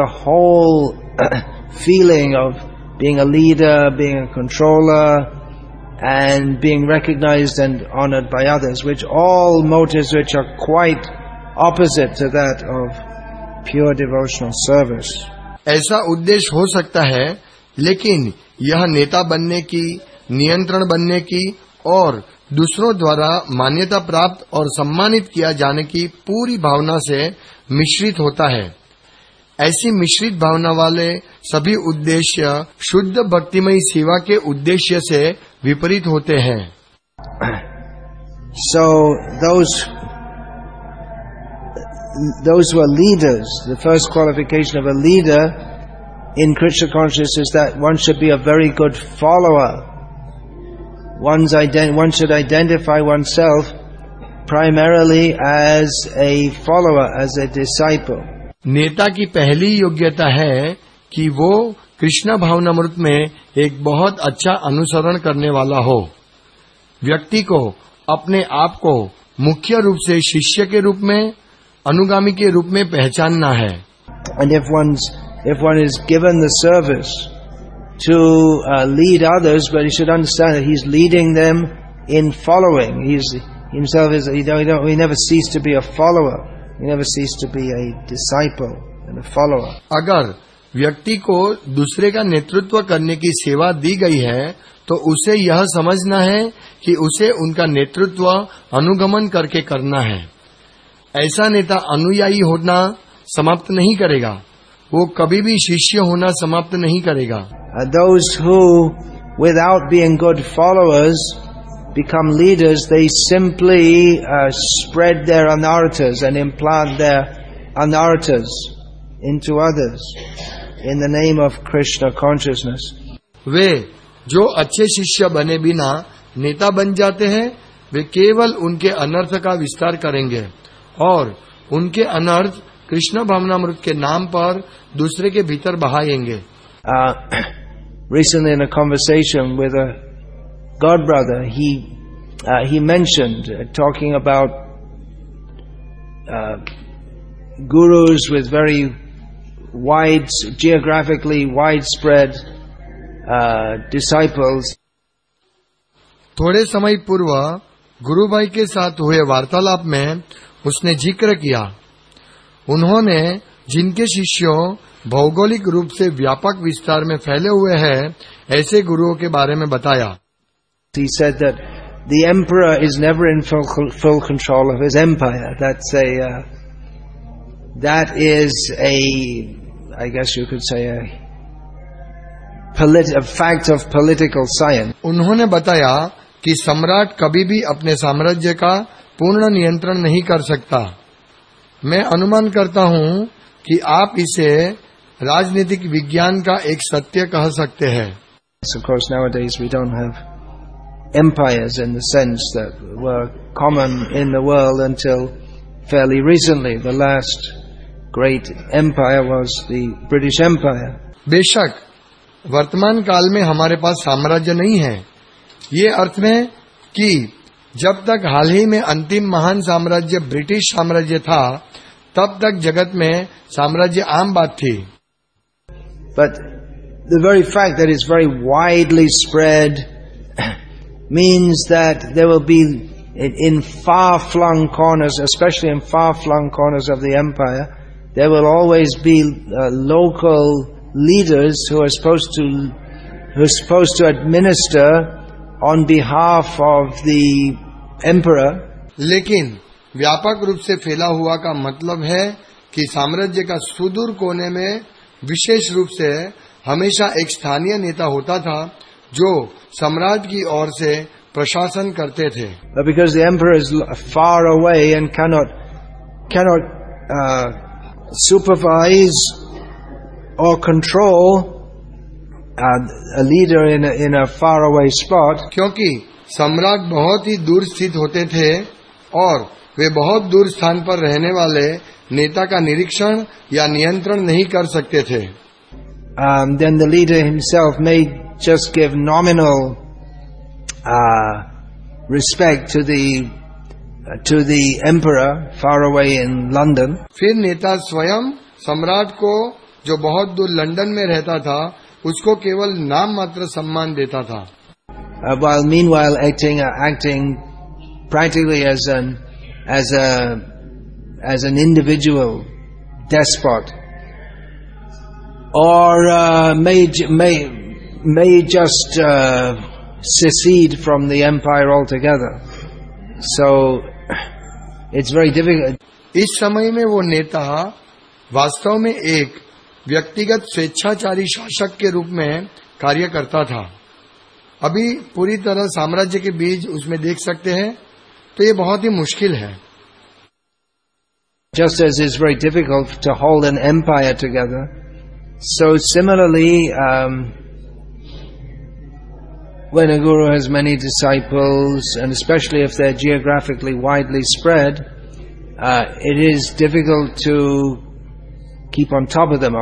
feeling of being leader being controller and being recognize and honoured by others which all motive which are quite opposite to that of pure devotional service ऐसा उद्देश्य हो सकता है लेकिन यह नेता बनने की नियंत्रण बनने की और दूसरों द्वारा मान्यता प्राप्त और सम्मानित किया जाने की पूरी भावना से मिश्रित होता है ऐसी मिश्रित भावना वाले सभी उद्देश्य शुद्ध भक्तिमयी सेवा के उद्देश्य से विपरीत होते हैं So those those who are leaders, the first qualification of a leader in Krishna consciousness is that one should be a very good follower. one's ident- one should identify oneself primarily as a follower, as a disciple. नेता की पहली योग्यता है कि वो कृष्ण भावनामृत में एक बहुत अच्छा अनुसरण करने वाला हो व्यक्ति को अपने आप को मुख्य रूप से शिष्य के रूप में अनुगामी के रूप में पहचानना है and if one is given the service to uh, lead others, but he should understand that he's leading them in following. He's himself is he, don't, he, don't, he never ceased to be a follower. He never ceased to be a disciple and a follower. अगर व्यक्ति को दूसरे का नेतृत्व करने की सेवा दी गई है तो उसे यह समझना है कि उसे उनका नेतृत्व अनुगमन करके करना है ऐसा नेता अनुयायी होना समाप्त नहीं करेगा वो कभी भी शिष्य होना समाप्त नहीं करेगा Uh, those who, without being good followers, become leaders, they simply uh, spread their anartas and implant their anartas into others in the name of Krishna consciousness. वे जो अच्छे शिष्य बने बिना नेता बन जाते हैं वे केवल उनके अनर्थ का विस्तार करेंगे और उनके अनर्थ कृष्ण भावनामृत के नाम पर दूसरे के भीतर बहाएंगे Uh, recently, in a conversation with a god brother, he uh, he mentioned uh, talking about uh, gurus with very wide, geographically widespread uh, disciples. थोड़े समय पूर्व गुरु भाई के साथ हुए वार्तालाप में उसने जिक्र किया उन्होंने जिनके शिष्यों भौगोलिक रूप से व्यापक विस्तार में फैले हुए हैं ऐसे गुरुओं के बारे में बताया He said that the emperor is never in full, full control of his empire. That's a uh, that is a I guess you could say a polit- a fact of political science. उन्होंने बताया कि सम्राट कभी भी अपने साम्राज्य का पूर्ण नियंत्रण नहीं कर सकता मैं अनुमान करता हूँ कि आप इसे राजनीतिक विज्ञान का एक सत्य कह सकते हैं Of course, nowadays we don't have empires in the sense that were common in the world until fairly recently. The last great empire was the British Empire. बेशक वर्तमान काल में हमारे पास साम्राज्य नहीं है ये अर्थ में कि जब तक हाल ही में अंतिम महान साम्राज्य ब्रिटिश साम्राज्य था तब तक जगत में साम्राज्य आम बात थी But the very fact that it's very widely spread means that there will be in, in far-flung corners, especially in far-flung corners of the empire, there will always be uh, local leaders who are supposed to who are supposed to administer on behalf of the emperor. लेकिन व्यापक रूप से फैला हुआ का मतलब है कि साम्राज्य का सुदूर कोने में विशेष रूप से हमेशा एक स्थानीय नेता होता था जो सम्राट की ओर से प्रशासन करते थे। Because far away and cannot cannot supervise or control leader in in a far away spot क्योंकि सम्राट बहुत ही दूर स्थित होते थे और वे बहुत दूर स्थान पर रहने वाले नेता का निरीक्षण या नियंत्रण नहीं कर सकते थे um, then the leader himself may just give nominal uh, respect to the uh, to the emperor far away in London, फिर नेता स्वयं सम्राट को जो बहुत दूर लंदन में रहता था उसको केवल नाम मात्र सम्मान देता था uh, while meanwhile acting uh, acting practically as an as a as an individual despot, or uh, may may may just uh, secede from the empire altogether. So it's very difficult. इस समय में वो नेता वास्तव में एक व्यक्तिगत स्वेच्छाचारी शासक के रूप में कार्य करता था अभी पूरी तरह साम्राज्य के बीज उसमें देख सकते हैं तो ये बहुत ही मुश्किल है Just as it's very difficult to hold an empire together, so similarly, um, when a guru has many disciples, and especially if they're geographically widely spread, uh, it is difficult to keep on top of them.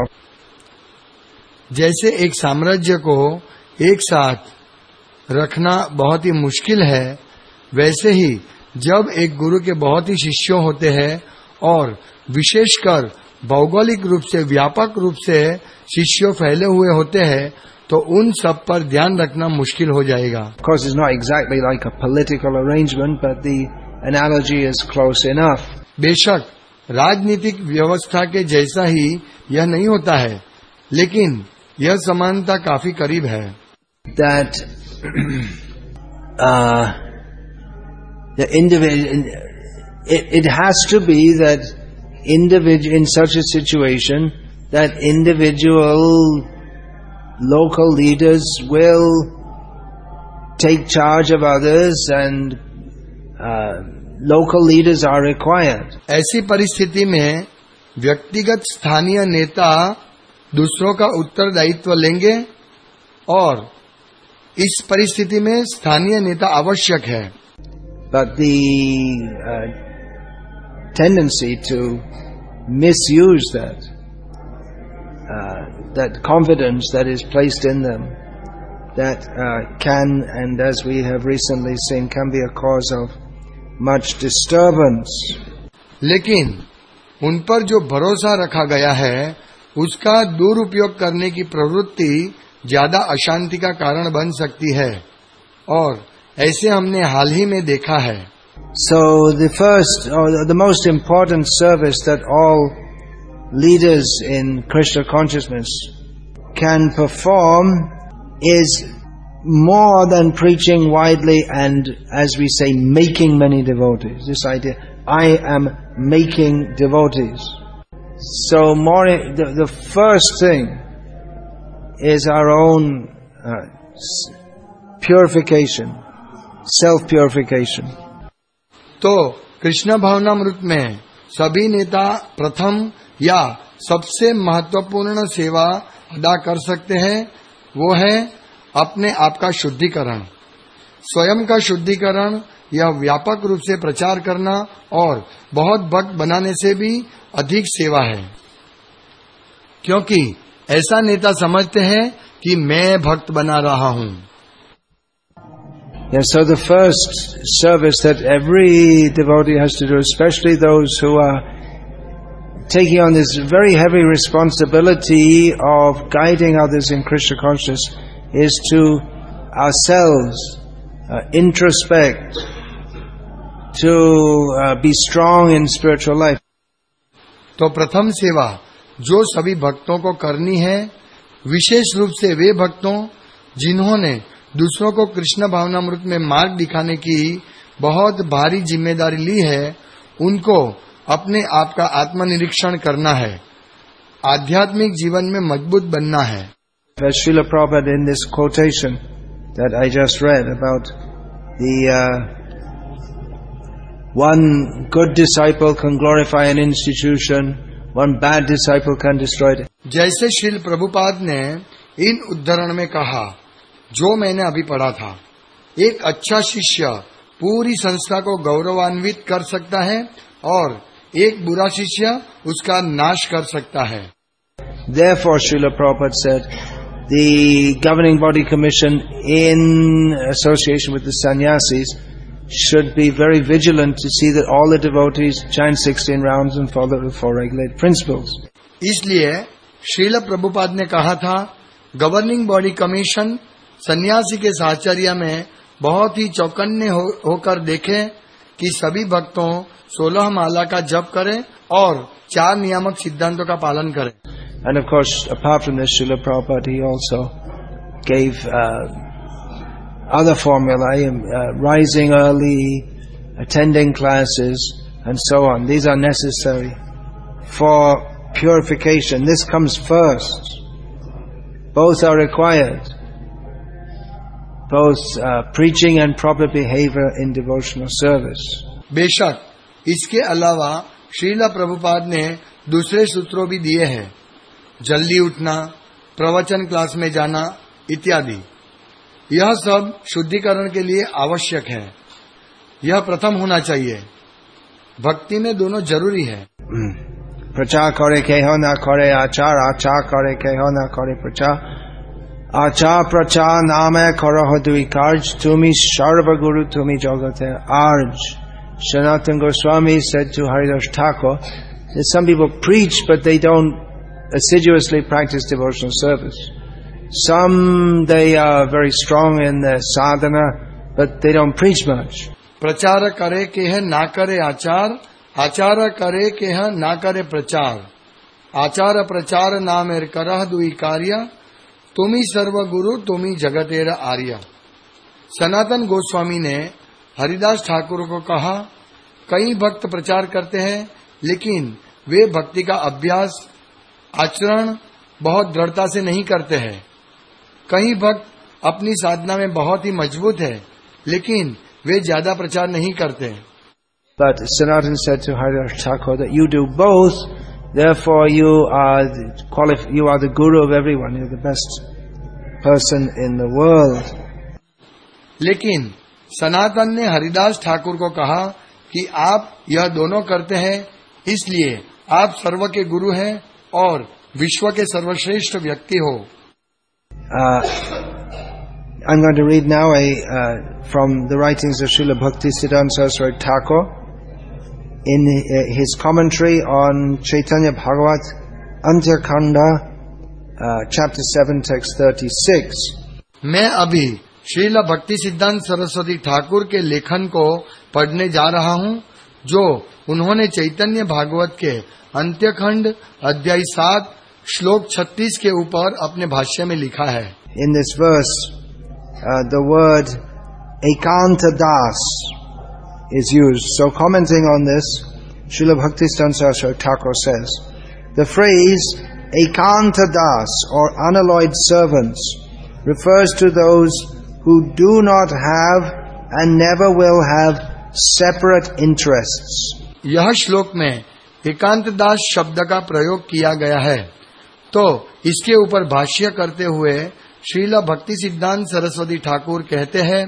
जैसे एक साम्राज्य को एक साथ रखना बहुत ही मुश्किल है वैसे ही जब एक गुरु के बहुत ही शिष्य होते हैं और विशेषकर भौगोलिक रूप से व्यापक रूप से शिष्य फैले हुए होते हैं तो उन सब पर ध्यान रखना मुश्किल हो जाएगा course, it's not exactly like a political arrangement, but the analogy is close enough. बेशक राजनीतिक व्यवस्था के जैसा ही यह नहीं होता है लेकिन यह समानता काफ़ी करीब है that uh, the individual it, it has to be that individual in such a situation that individual local leaders will take charge of others and uh, local leaders are required ऐसी परिस्थिति में व्यक्तिगत स्थानीय नेता दूसरों का उत्तरदायित्व लेंगे और इस परिस्थिति में स्थानीय नेता आवश्यक है but the uh, tendency to misuse that uh, that confidence that is placed in them that uh, can and as we have recently seen can be a cause of much disturbance लेकिन उन पर जो भरोसा रखा गया है उसका दुरुपयोग करने की प्रवृत्ति ज्यादा अशांति का कारण बन सकती है और ऐसे हमने हाल ही में देखा है so the first or the most important service that all leaders in krishna consciousness can perform is more than preaching widely and, as we say, making many devotees. This idea, I am making devotees. So more, the, the first thing is our own uh, purification, self-purification. तो कृष्ण भावनामृत में सभी नेता प्रथम या सबसे महत्वपूर्ण सेवा अदा कर सकते हैं, वो है अपने आप का शुद्धिकरण। स्वयं का शुद्धिकरण, यह व्यापक रूप से प्रचार करना और बहुत भक्त बनाने से भी अधिक सेवा है। क्योंकि ऐसा नेता समझते हैं कि मैं भक्त बना रहा हूँ। Yeah, so the first service that every devotee has to do, especially those who are taking on this very heavy responsibility of guiding others in Krishna consciousness, is to ourselves uh, introspect, to uh, be strong in spiritual life. तो प्रथम सेवा जो सभी भक्तों को करनी है विशेष रूप से वे भक्तों जिन्होंने दूसरों को कृष्ण भावना मृत में मार्ग दिखाने की बहुत भारी ज़िम्मेदारी ली है उनको अपने आप का आत्मनिरीक्षण करना है। आध्यात्मिक जीवन में मज़बूत बनना है। जैसे श्रील प्रभुपाद ने इन उद्धरण में कहा जो मैंने अभी पढ़ा था एक अच्छा शिष्य पूरी संस्था को गौरवान्वित कर सकता है और एक बुरा शिष्य उसका नाश कर सकता है Therefore, Srila Prabhupada said, the governing body commission in association with the sannyasis should be very vigilant to see that all the devotees chant 16 rounds and follow the four regulated principles. इसलिए श्रील प्रभुपाद ने कहा था governing body commission सन्यासी के साहचर्य में बहुत ही चौकन्ने होकर हो, देखें कि सभी भक्तों सोलह माला का जप करें और चार नियामक सिद्धांतों का पालन करें And of course, apart from this, Srila Prabhupada, he also gave uh, other formulae, uh, rising early, attending classes, and so on. These are necessary for purification. This comes first. Both are required. Both uh, preaching and proper behavior in devotional service. बेशक इसके अलावा श्रीला प्रभुपाद ने दूसरे सूत्रों भी दिए हैं जल्दी उठना प्रवचन क्लास में जाना इत्यादि। यह सब शुद्धिकरण के लिए आवश्यक है। यह प्रथम होना चाहिए। भक्ति में दोनों ज़रूरी है। प्रचार करे केह न करे आचार आचार करे केह न करे प्रचार। आचार प्रचार नाम करह दुई कार्य तुमी सर्वगुरु तुमी जगत आर्ज Sanatan Goswami said to Haridas Thakur some people preach but they don't assiduously practice devotional service. Some they are very strong in their sadhana but they don't preach much. प्रचार करे के है ना करे आचार आचार करे के है ना करे प्रचार आचार प्रचार नाम करह दुई कार्य तुमी सर्व गुरु तुमी जगतेर आर्य सनातन गोस्वामी ने हरिदास ठाकुर को कहा कई भक्त प्रचार करते हैं लेकिन वे भक्ति का अभ्यास आचरण बहुत दृढ़ता से नहीं करते हैं। कई भक्त अपनी साधना में बहुत ही मज़बूत है लेकिन वे ज़्यादा प्रचार नहीं करते But Sanatan said to Haridas Thakur that you do both, therefore you are qualif- you are the guru of everyone. You're the best person in the world. लेकिन सनातन ने हरिदास ठाकुर को कहा कि आप यह दोनों करते हैं इसलिए आप सर्व के गुरु हैं और विश्व के सर्वश्रेष्ठ व्यक्ति हो Uh, I'm going to read now a, uh, from the writings of Srila Bhakti Siddhanta Saraswati Thakur In uh, his commentary on Chaitanya Bhagavat Antyakanda, uh, chapter 7, text 36. मैं अभी श्रील भक्ति सिद्धांत सरस्वती ठाकुर के लेखन को पढ़ने जा रहा हूँ जो उन्होंने चैतन्य भागवत के अंत्यखंड अध्याय सात श्लोक 36 के ऊपर अपने भाष्य में लिखा है In this verse, uh, the word Ekanta Das is used. So commenting on this, Srila Bhakti Saraswati Thakur says, the phrase Ekanta Das or unalloyed servants refers to those who do not have and never will have separate interests. यह श्लोक में एकांत दास शब्द का प्रयोग किया गया है तो इसके ऊपर भाष्य करते हुए श्रीला भक्ति सिद्धांत सरस्वती ठाकुर कहते हैं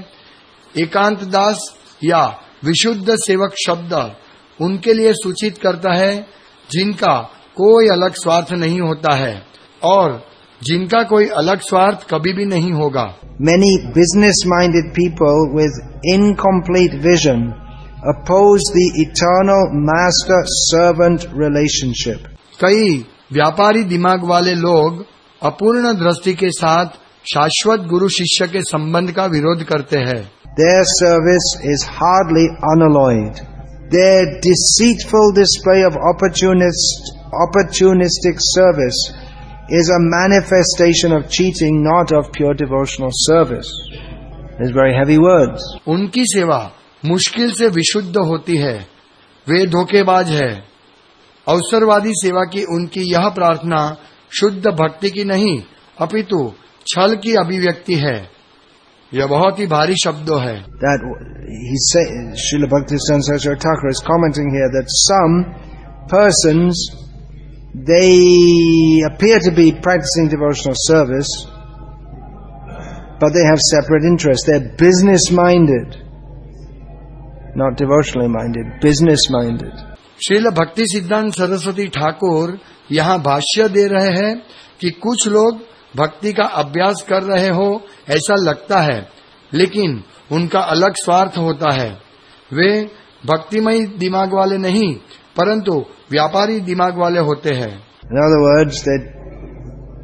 एकांत दास या विशुद्ध सेवक शब्द उनके लिए सूचित करता है जिनका कोई अलग स्वार्थ नहीं होता है और जिनका कोई अलग स्वार्थ कभी भी नहीं होगा Many business minded people with incomplete vision oppose the eternal master servant relationship. कई व्यापारी दिमाग वाले लोग अपूर्ण दृष्टि के साथ शाश्वत गुरु शिष्य के संबंध का विरोध करते हैं Their service is hardly unalloyed. Their deceitful display of opportunist, opportunistic service is a manifestation of cheating, not of pure devotional service. These very heavy words. उनकी सेवा मुश्किल से विशुद्ध होती है वे धोखेबाज है अवसरवादी सेवा की उनकी यह प्रार्थना शुद्ध भक्ति की नहीं अपितु छल की अभिव्यक्ति है यह बहुत ही भारी शब्दों है That he say, Srila Bhaktivedanta Saraswati Thakur is commenting here that some persons they appear to be practicing devotional service, but they have separate interests. They're business minded, not devotionally minded, business minded. Srila भक्ति सिद्धांत सरस्वती ठाकुर यहाँ भाष्य दे रहे हैं कि कुछ लोग भक्ति का अभ्यास कर रहे हो ऐसा लगता है। लेकिन उनका अलग स्वार्थ होता है। वे भक्तिमय दिमाग वाले नहीं परंतु व्यापारी दिमाग वाले होते हैं। In other words, that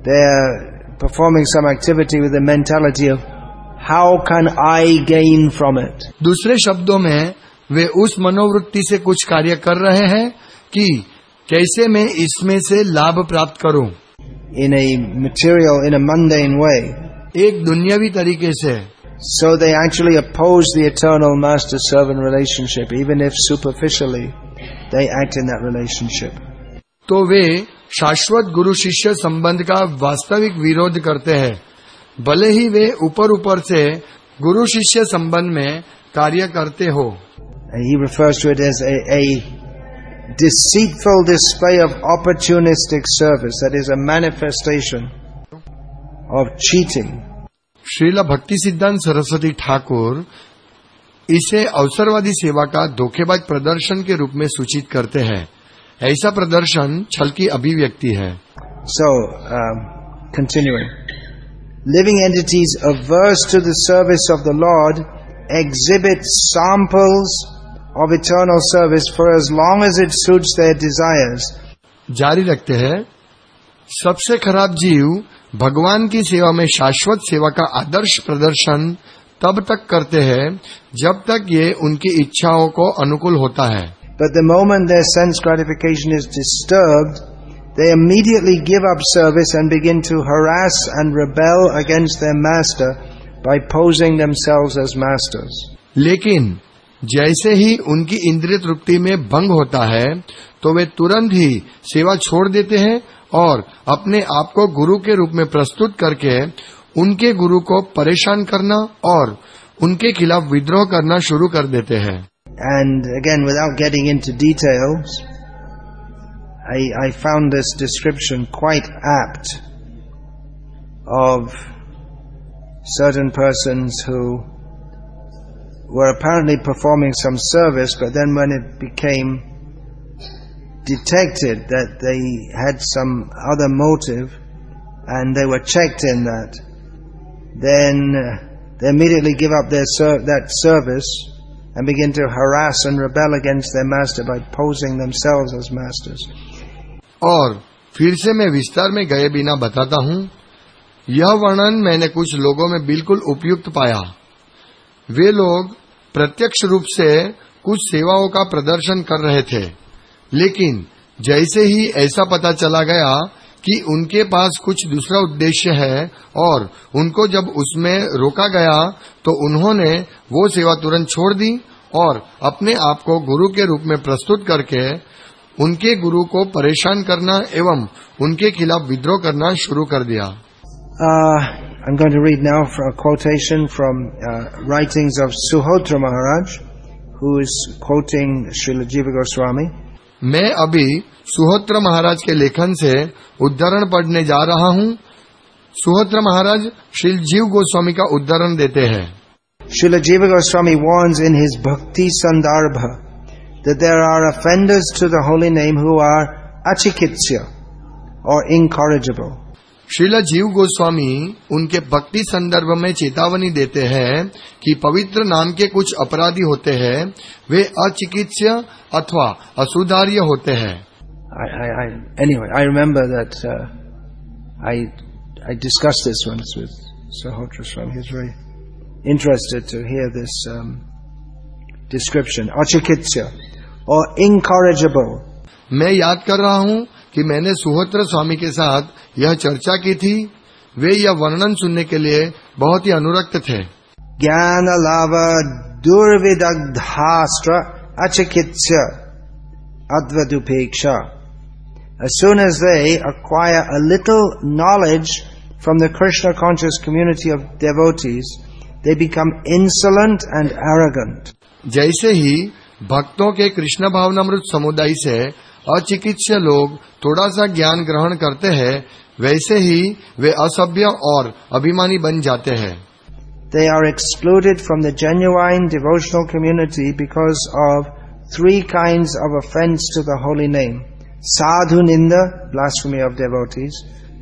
they're performing some activity with the mentality of how can I gain from it? दूसरे शब्दों में वे उस मनोवृत्ति से कुछ कार्य कर रहे हैं कि कैसे मैं इसमें से लाभ प्राप्त करूँ। In a material, in a mundane way. एक दुनियावी तरीके से So they actually oppose the eternal master servant relationship, even if superficially they act in that relationship. तो वे शाश्वत गुरु शिष्य संबंध का वास्तविक विरोध करते हैं भले ही वे ऊपर ऊपर से गुरु शिष्य संबंध में कार्य करते हो he refers to it as a, a deceitful display of opportunistic service, that is a manifestation of cheating. Srila भक्ति सिद्धांत सरस्वती ठाकुर इसे अवसरवादी सेवा का धोखेबाज प्रदर्शन के रूप में सूचित करते हैं ऐसा प्रदर्शन छल की अभिव्यक्ति है So, um, continuing. Living entities averse to the service of the Lord exhibit samples of eternal service for as long as it suits their desires. जारी रखते हैं सबसे खराब जीव भगवान की सेवा में शाश्वत सेवा का आदर्श प्रदर्शन तब तक करते हैं जब तक ये उनकी इच्छाओं को अनुकूल होता है But the moment their sense gratification is disturbed, they immediately give up service and begin to harass and rebel against their master by posing themselves as masters. लेकिन जैसे ही उनकी इंद्रिय तृप्ति में भंग होता है तो वे तुरंत ही सेवा छोड़ देते हैं और अपने आप को गुरु के रूप में प्रस्तुत करके उनके गुरु को परेशान करना और उनके खिलाफ विद्रोह करना शुरू कर देते हैं। And again, without getting into details, I, I found this description quite apt of certain persons who were apparently performing some service, but then when it became detected that they had some other motive and they were checked in that, then uh, they immediately give up their ser- that service and begin to harass and rebel against their master by posing themselves as masters. और फिर से मैं विस्तार में गए बिना बताता हूँ यह वर्णन मैंने कुछ लोगों में बिल्कुल उपयुक्त पाया वे लोग प्रत्यक्ष रूप से कुछ सेवाओं का प्रदर्शन कर रहे थे। लेकिन जैसे ही ऐसा पता चला गया कि उनके पास कुछ दूसरा उद्देश्य है और उनको जब उसमें रोका गया तो उन्होंने वो सेवा तुरंत छोड़ दी और अपने आप को गुरु के रूप में प्रस्तुत करके उनके गुरु को परेशान करना एवं उनके खिलाफ विद्रोह करना शुरू कर दिया। Uh, I'm going to read now for a quotation from uh, writings of Suhotra Maharaj, who is quoting Srila Jiva Goswami. मैं अभी सुहोत्र महाराज के लेखन से उद्धरण पढ़ने जा रहा हूँ सुहोत्र महाराज श्री जीव गोस्वामी का उद्धरण देते हैं Srila Jiva Goswami warns in his Bhakti Sandarbha that there are offenders to the holy name who are achikitsya or incorrigible. शिला जीव गोस्वामी उनके भक्ति संदर्भ में चेतावनी देते हैं कि पवित्र नाम के कुछ अपराधी होते हैं वे अचिकित्सीय अथवा असुधार्य होते हैं। I remember that I I discuss this once with very interested to hear this description अचिकित्सीय और इनकॉरेजेबल मैं याद कर रहा हूँ कि मैंने सुहोत्र स्वामी के साथ यह चर्चा की थी वे यह वर्णन सुनने के लिए बहुत ही अनुरक्त थे Jnana lava durvidagdhastra achikitsya advadupeksha. As soon as they acquire a little knowledge from the Krishna conscious community of devotees, they become insolent and arrogant. जैसे ही भक्तों के कृष्ण भावनामृत समुदाय से अचिकित्सीय लोग थोड़ा सा ज्ञान ग्रहण करते हैं, वैसे ही वे असभ्य और अभिमानी बन जाते हैं। They are excluded from the genuine devotional community because of three kind of offense to the holy name sadhu ninda blasphemy of डेवोटीज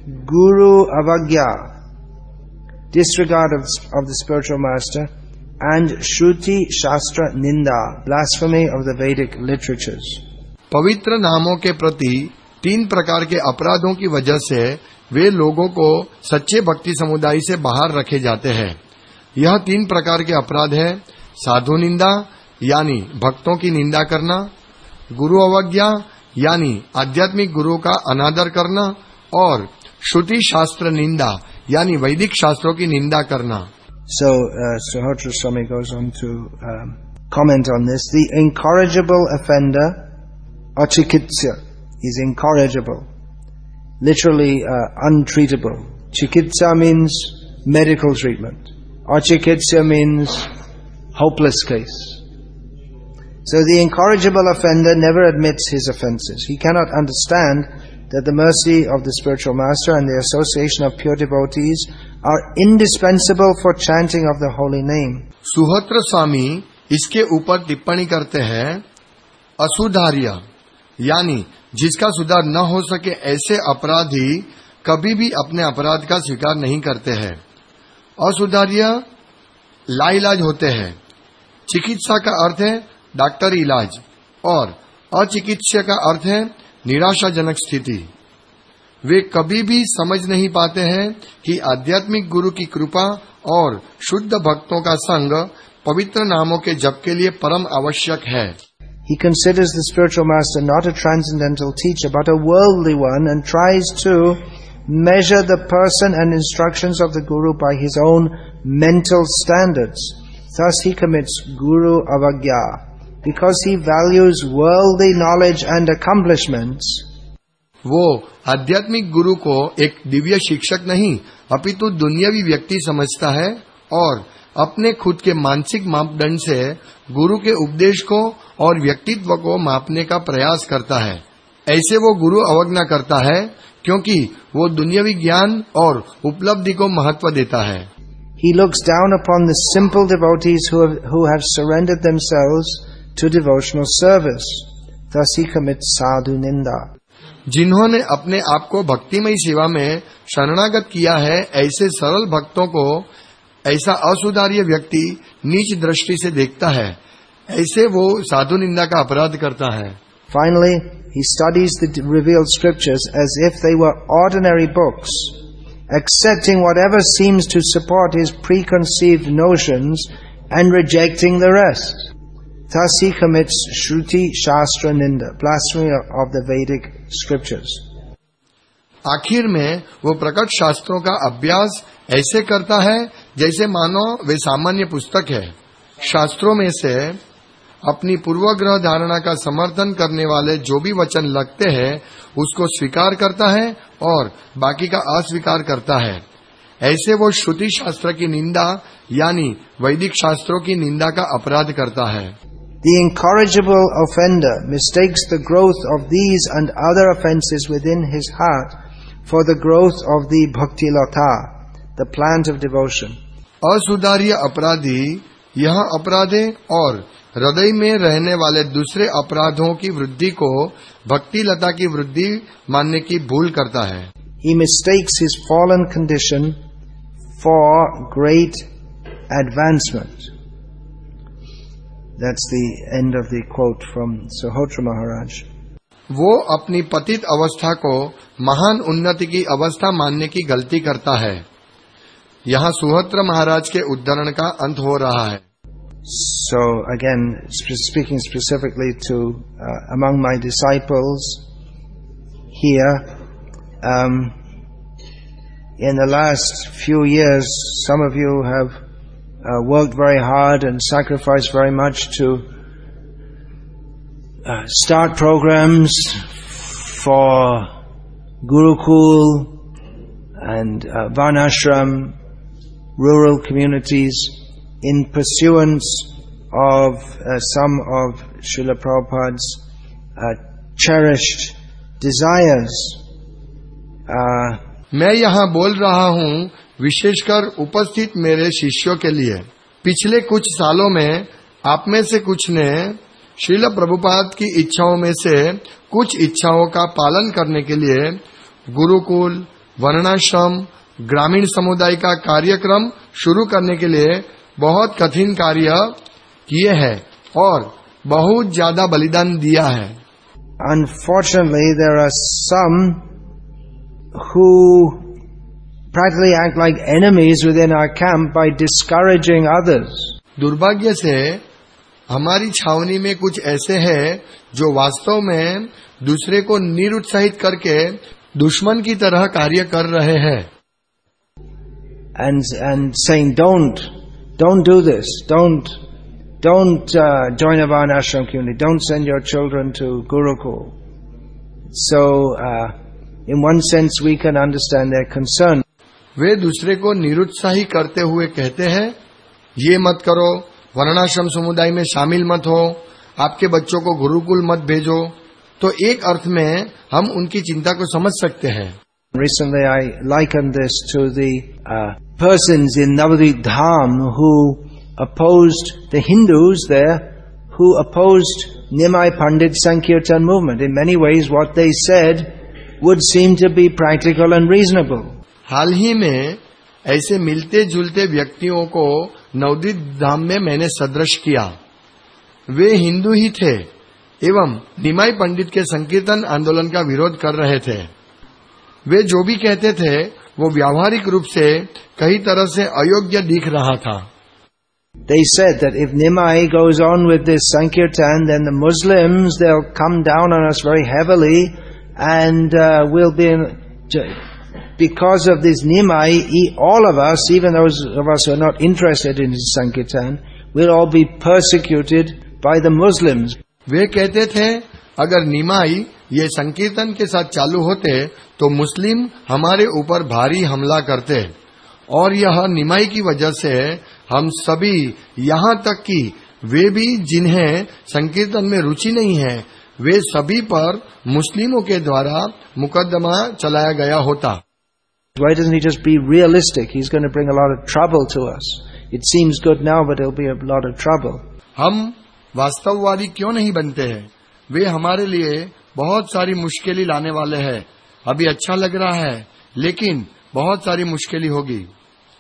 गुरु अवज्ञा disregard of of the spiritual master. And shruti shastra ninda, blasphemy of the पवित्र नामों के प्रति तीन प्रकार के अपराधों की वजह से वे लोगों को सच्चे भक्ति समुदाय से बाहर रखे जाते हैं। यह तीन प्रकार के अपराध है साधु निंदा यानी भक्तों की निंदा करना गुरु अवज्ञा यानी आध्यात्मिक गुरु का अनादर करना और श्रुति शास्त्र निंदा यानी वैदिक शास्त्रों की निंदा करना। So, uh, Sahotra Swami goes on to um, achikitsya, is incorrigible. Literally, uh, untreatable. Chikitsa means medical treatment. Achikitsya means hopeless case. So the incorrigible offender never admits his offenses. He cannot understand that the mercy of the spiritual master and the association of pure devotees are indispensable for chanting of the holy name. सुहत्र स्वामी इसके ऊपर टिप्पणी करते हैं असुधार्य यानी जिसका सुधार न हो सके ऐसे अपराधी कभी भी अपने अपराध का स्वीकार नहीं करते हैं। असुधार्य लाइलाज होते हैं। चिकित्सा का अर्थ है डॉक्टर इलाज और अचिकित्सा का अर्थ है निराशाजनक स्थिति। वे कभी भी समझ नहीं पाते हैं कि आध्यात्मिक गुरु की कृपा और शुद्ध भक्तों का संग पवित्र नामों के जप के लिए परम आवश्यक है। He considers the spiritual master not a transcendental teacher but a worldly one and tries to measure the person and instructions of the guru by his own mental standards. Thus he commits guru avagya. Because he values worldly knowledge and accomplishments, वो आध्यात्मिक गुरु को एक दिव्य शिक्षक नहीं अपितु दुनियावी व्यक्ति समझता है और अपने खुद के मानसिक मापदंड से गुरु के उपदेश को और व्यक्तित्व को मापने का प्रयास करता है ऐसे वो गुरु अवज्ञा करता है क्योंकि वो दुनियावी ज्ञान और उपलब्धि को महत्व देता है he looks down upon the simple devotees who have, who have surrendered themselves to devotional service. Thus he commits sadhu ninda. जिन्होंने अपने आप को भक्तिमय सेवा में शरणागत किया है ऐसे सरल भक्तों को ऐसा असुधार्य व्यक्ति नीच दृष्टि से देखता है ऐसे वो साधु निंदा का अपराध करता है। Finally he studies reveal scriptures as if they were ordinary books accepting whatever seems to support his free conceive notion and rejecting the rest Thus he commits shruti shastra the blasphemy of the vedic scriptures. aakhir mein wo prakat shastron ka abhyas aise karta hai जैसे मानो वे सामान्य पुस्तक है शास्त्रों में से अपनी पूर्वग्रह धारणा का समर्थन करने वाले जो भी वचन लगते हैं उसको स्वीकार करता है और बाकी का अस्वीकार करता है ऐसे वो श्रुति शास्त्र की निंदा यानी वैदिक शास्त्रों की निंदा का अपराध करता है The incorrigible offender mistakes the growth of these and other offenses within his heart for the growth of the bhakti lata, the plant of devotion. असुधार्य अपराधी यह अपराधे और हृदय में रहने वाले दूसरे अपराधों की वृद्धि को भक्ति लता की वृद्धि मानने की भूल करता है He mistakes his fallen condition for great advancement. That's the end of the quote from Sahotra Maharaj. वो अपनी पतित अवस्था को महान उन्नति की अवस्था मानने की गलती करता है यहाँ सुहत्र महाराज के उद्धरण का अंत हो रहा है So again, sp- speaking specifically to uh, among my disciples here, um, in the last few years, some of you have uh, worked very hard and sacrificed very much to uh, start programs for Gurukul and uh, Varnashram, Rural communities, in pursuance of uh, some of Srila Prabhupada's uh, cherished desires. Uh, मैं यहाँ बोल रहा हूँ विशेषकर उपस्थित मेरे शिष्यों के लिए पिछले कुछ सालों में आप में से कुछ ने श्रील प्रभुपाद की इच्छाओं में से कुछ इच्छाओं का पालन करने के लिए गुरुकुल वर्णाश्रम ग्रामीण समुदाय का कार्यक्रम शुरू करने के लिए बहुत कठिन कार्य किए हैं और बहुत ज़्यादा बलिदान दिया है unfortunately, there are some who practically act like enemies within our camp by discouraging others. दुर्भाग्य से हमारी छावनी में कुछ ऐसे हैं जो वास्तव में दूसरे को निरुत्साहित करके दुश्मन की तरह कार्य कर रहे हैं and and saying don't don't do this don't don't uh, join a varnashram community don't send your children to gurukul so uh, in one sense we can understand their concern वे दूसरे को निरुत्साही करते हुए कहते हैं ये मत करो वर्णाश्रम समुदाय में शामिल मत हो आपके बच्चों को गुरुकुल मत भेजो तो एक अर्थ में हम उनकी चिंता को समझ सकते हैं recently i likened this to the uh, persons in navadvip dham who opposed the hindus there who opposed nimai pandit sankirtan movement in many ways what they said would seem to be practical and reasonable हाल ही में ऐसे मिलते जुलते व्यक्तियों को नवदीप धाम में मैंने सदृश किया वे हिंदू ही थे एवं निमाई पंडित के संकीर्तन आंदोलन का विरोध कर रहे थे वे जो भी कहते थे वो व्यावहारिक रूप से कई तरह से अयोग्य दिख रहा था They said that if Nimai goes on with this Sankirtan, then the Muslims, they'll come down on us very heavily and uh, we'll be because of this Nimai, e- all of us, even those of us who are not interested in Sankirtan, will all be persecuted by the Muslims. वे कहते थे अगर निमाई ये संकीर्तन के साथ चालू होते तो मुस्लिम हमारे ऊपर भारी हमला करते और यह निमाई की वजह से हम सभी यहाँ तक कि वे भी जिन्हें संकीर्तन में रुचि नहीं है वे सभी पर मुस्लिमों के द्वारा मुकदमा चलाया गया होता Why doesn't he just be realistic? He's going to bring a lot of trouble to us. It seems good now, but it'll be a lot of trouble. हम वास्तववादी क्यों नहीं बनते हैं वे हमारे लिए बहुत सारी मुश्किलें लाने वाले हैं अभी अच्छा लग रहा है लेकिन बहुत सारी मुश्किली होगी।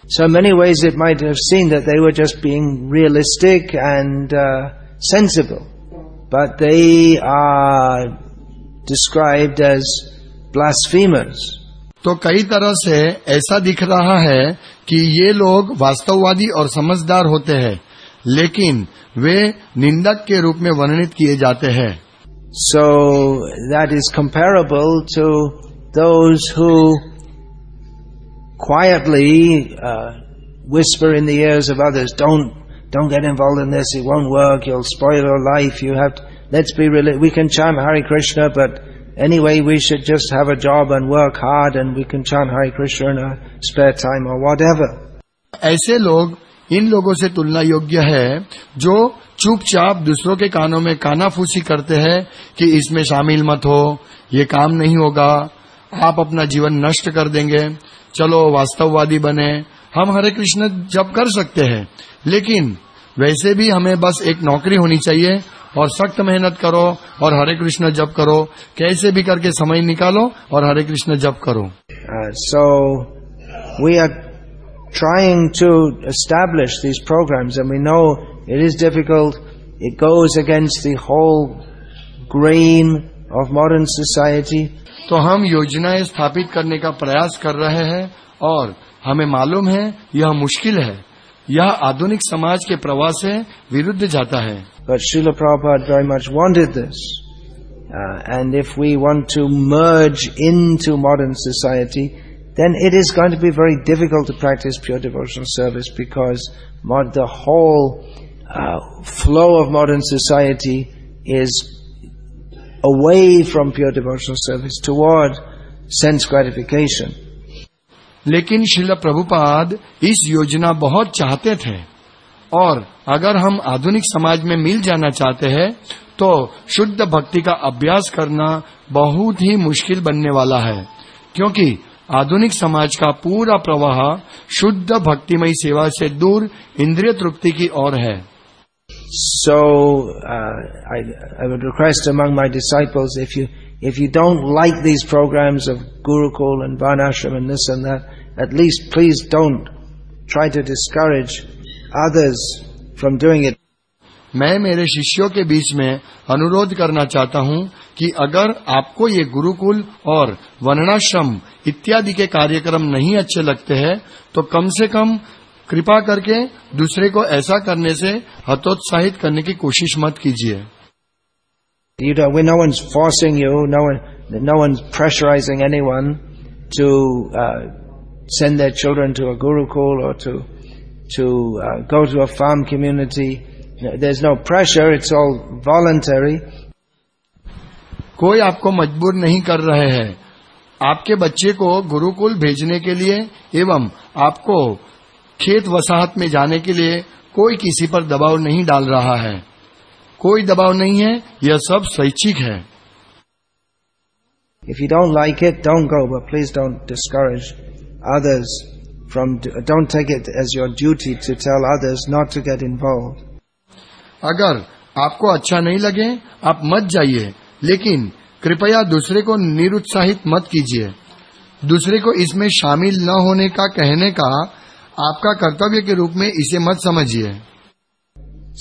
So many ways it might have seen that they were just being realistic and sensible but they are described as blasphemers तो कई तरह से ऐसा दिख रहा है कि ये लोग वास्तववादी और समझदार होते हैं लेकिन वे निंदक के रूप में वर्णित किए जाते हैं। So that is comparable to those who quietly uh, whisper in the ears of others, don't, don't get involved in this, it won't work, you'll spoil your life, you have to, let's be real, we can chant Hare Krishna, but anyway we should just have a job and work hard and we can chant Hare Krishna in our spare time or whatever. ऐसे लोग इन लोगों से तुलना योग्य है जो चुपचाप दूसरों के कानों में कानाफूसी करते हैं कि इसमें शामिल मत हो ये काम नहीं होगा आप अपना जीवन नष्ट कर देंगे। चलो, वास्तववादी बने। हम हरे कृष्ण जब कर सकते हैं। लेकिन, वैसे भी हमें बस एक नौकरी होनी चाहिए और सख्त मेहनत करो और हरे कृष्ण जप करो। कैसे भी करके समय निकालो और हरे कृष्ण जप करो। So we are trying to these programs and we know it is difficult. It goes against the whole grain of modern society. तो हम योजनाएँ स्थापित करने का प्रयास कर रहे हैं और हमें मालूम है यह मुश्किल है यह आधुनिक समाज के प्रवाह से विरुद्ध जाता है But Srila Prabhupada very much wanted this. Uh, and if we want to merge into modern society, then it is going to be very difficult to practice pure devotional service because mod- the whole uh, flow of modern society is away from pure devotional service toward sense gratification. लेकिन शिल प्रभुपाद इस योजना बहुत चाहते थे। और अगर हम आधुनिक समाज में मिल जाना चाहते हैं तो शुद्ध भक्ति का अभ्यास करना बहुत ही मुश्किल बनने वाला है। क्योंकि आधुनिक समाज का पूरा प्रवाह शुद्ध भक्तिमय सेवा से दूर इंद्रिय तृप्ति की ओर है। So uh, I, I would request among my disciples if you if you don't like these programs of Gurukul and Varnashram and this and that, at least please don't try to discourage others from doing it. मैं मेरे शिष्यों के बीच में अनुरोध करना चाहता हूँ कि अगर आपको ये गुरुकुल और वर्णाश्रम इत्यादि के कार्यक्रम नहीं अच्छे लगते हैं तो कम से कम कृपा करके दूसरे को ऐसा करने से हतोत्साहित करने की कोशिश मत कीजिए You don't, we, no one's forcing you, no one, no one's pressurizing anyone to uh, send their children to a gurukul or to to uh, go to a farm community. There's no pressure; it's all voluntary. कोई आपको मजबूर नहीं कर रहे हैं आपके बच्चे को गुरुकुल भेजने के लिए एवं आपको खेत वसाहत में जाने के लिए कोई किसी पर दबाव नहीं डाल रहा है कोई दबाव नहीं है यह सब स्वैच्छिक है If you don't like it, don't go, but please don't discourage others from. Don't take it as your duty to tell others not to get involved. अगर आपको अच्छा नहीं लगे आप मत जाइए लेकिन कृपया दूसरे को निरुत्साहित मत कीजिए दूसरे को इसमें शामिल न होने का कहने का आपका कर्तव्य के रूप में इसे मत समझिए।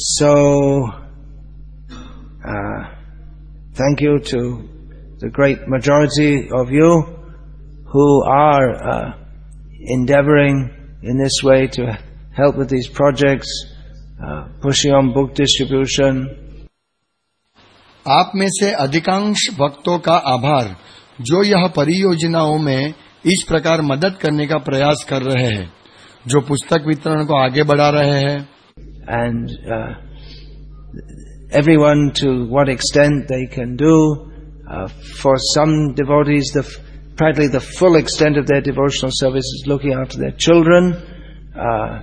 So thank you to the great majority of you who are labouring in this way to help with this projects pushing on book distribution आप में से अधिकांश भक्तों का आभार जो यह परियोजनाओं में इस प्रकार मदद करने का प्रयास कर रहे हैं। जो पुस्तक वितरण को आगे बढ़ा रहे हैं and uh, everyone to what extent they can do. Uh, for some devotees, the f- practically the full extent of their devotional service is looking after their children, uh,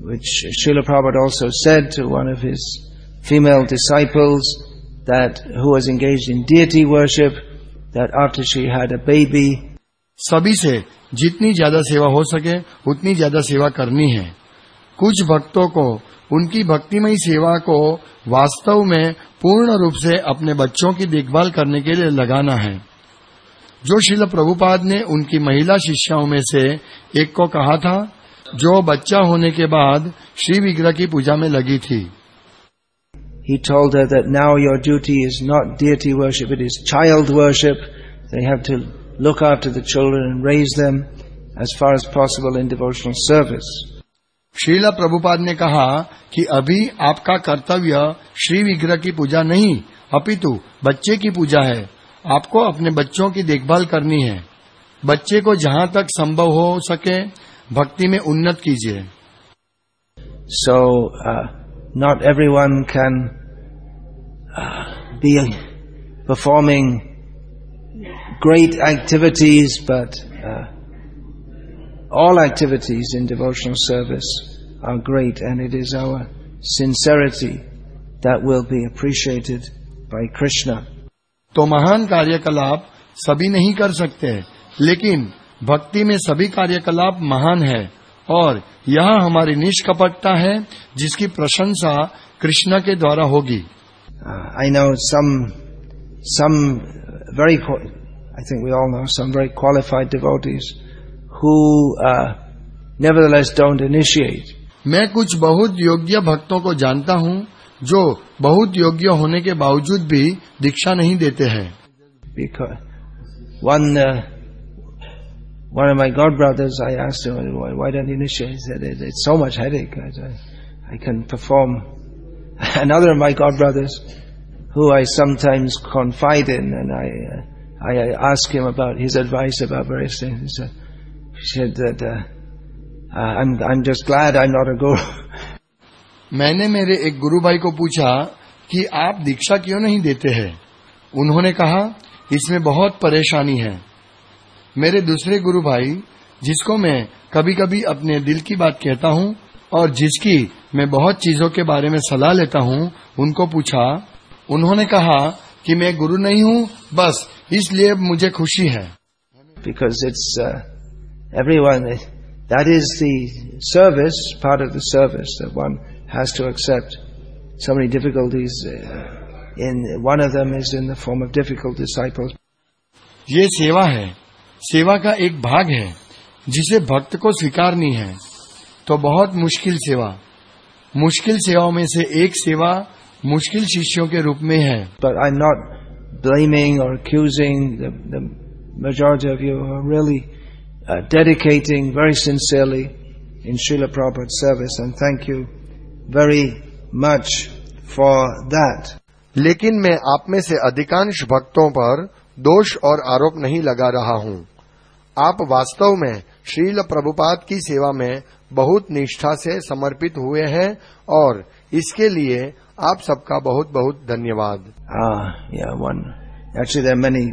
which Srila Prabhupada also said to one of his female disciples that who was engaged in deity worship, that after she had a baby, सभी से जितनी ज़्यादा सेवा हो सके उतनी ज़्यादा सेवा करनी है। कुछ भक्तों को उनकी भक्तिमयी सेवा को वास्तव में पूर्ण रूप से अपने बच्चों की देखभाल करने के लिए लगाना है। जो शिल प्रभुपाद ने उनकी महिला शिष्याओं में से एक को कहा था जो बच्चा होने के बाद श्री विग्रह की पूजा में लगी थी। He told her that now your duty is not deity worship, it is child worship. They have to look after the children and raise them as far as possible in devotional service. Srila Prabhupada ने कहा कि अभी आपका कर्तव्य श्री विग्रह की पूजा नहीं अपितु बच्चे की पूजा है आपको अपने बच्चों की देखभाल करनी है बच्चे को जहाँ तक संभव हो सके भक्ति में उन्नत कीजिए So, uh, not everyone can uh, be performing great activities, but uh, all activities in devotional service are great, and it is our sincerity that will be appreciated by Krishna. तो महान कार्यकलाप सभी नहीं कर सकते लेकिन भक्ति में सभी कार्यकलाप महान है और यह हमारी निष्कपटता है जिसकी प्रशंसा कृष्ण के द्वारा होगी Uh, I know some, some very, qua- I think we all know some very qualified devotees who uh, nevertheless don't initiate. मैं कुछ बहुत योग्य भक्तों को जानता हूँ जो बहुत योग्य होने के बावजूद भी दीक्षा नहीं देते हैं Because one, uh, one of my godbrothers, I asked him, why, why don't you initiate? He said, "It- it's so much headache. I, said, I can perform. Another of my godbrothers, who I sometimes confide in, and I, uh, I, I ask him about his advice about various things. He said, he said that, uh, uh, I'm, I'm just glad I'm not a guru. मैंने मेरे एक गुरु भाई को पूछा कि आप दीक्षा क्यों नहीं देते हैं उन्होंने कहा इसमें बहुत परेशानी है मेरे दूसरे गुरु भाई जिसको मैं कभी कभी अपने दिल की बात कहता हूँ और जिसकी मैं बहुत चीज़ों के बारे में सलाह लेता हूँ उनको पूछा उन्होंने कहा कि मैं गुरु नहीं हूँ बस इसलिए मुझे खुशी है। Because it's every one that is the service the service one has to accept so many difficulties in one of them is in form of difficulties disciple ये सेवा है। सेवा का एक भाग है जिसे भक्त को स्वीकार नहीं है। तो बहुत मुश्किल सेवा। मुश्किल सेवाओं में से एक सेवा मुश्किल शिष्यों के रूप में है। पर I am not blaming or accusing majority of you really dedicating very sincerely in Srila proper service and thank you very much for that लेकिन मैं आप में से अधिकांश भक्तों पर दोष और आरोप नहीं लगा रहा हूँ। आप वास्तव में श्रील प्रभुपाद की सेवा में बहुत निष्ठा से समर्पित हुए हैं और इसके लिए आप सबका बहुत बहुत धन्यवाद Ah, yeah, one. Actually, there are many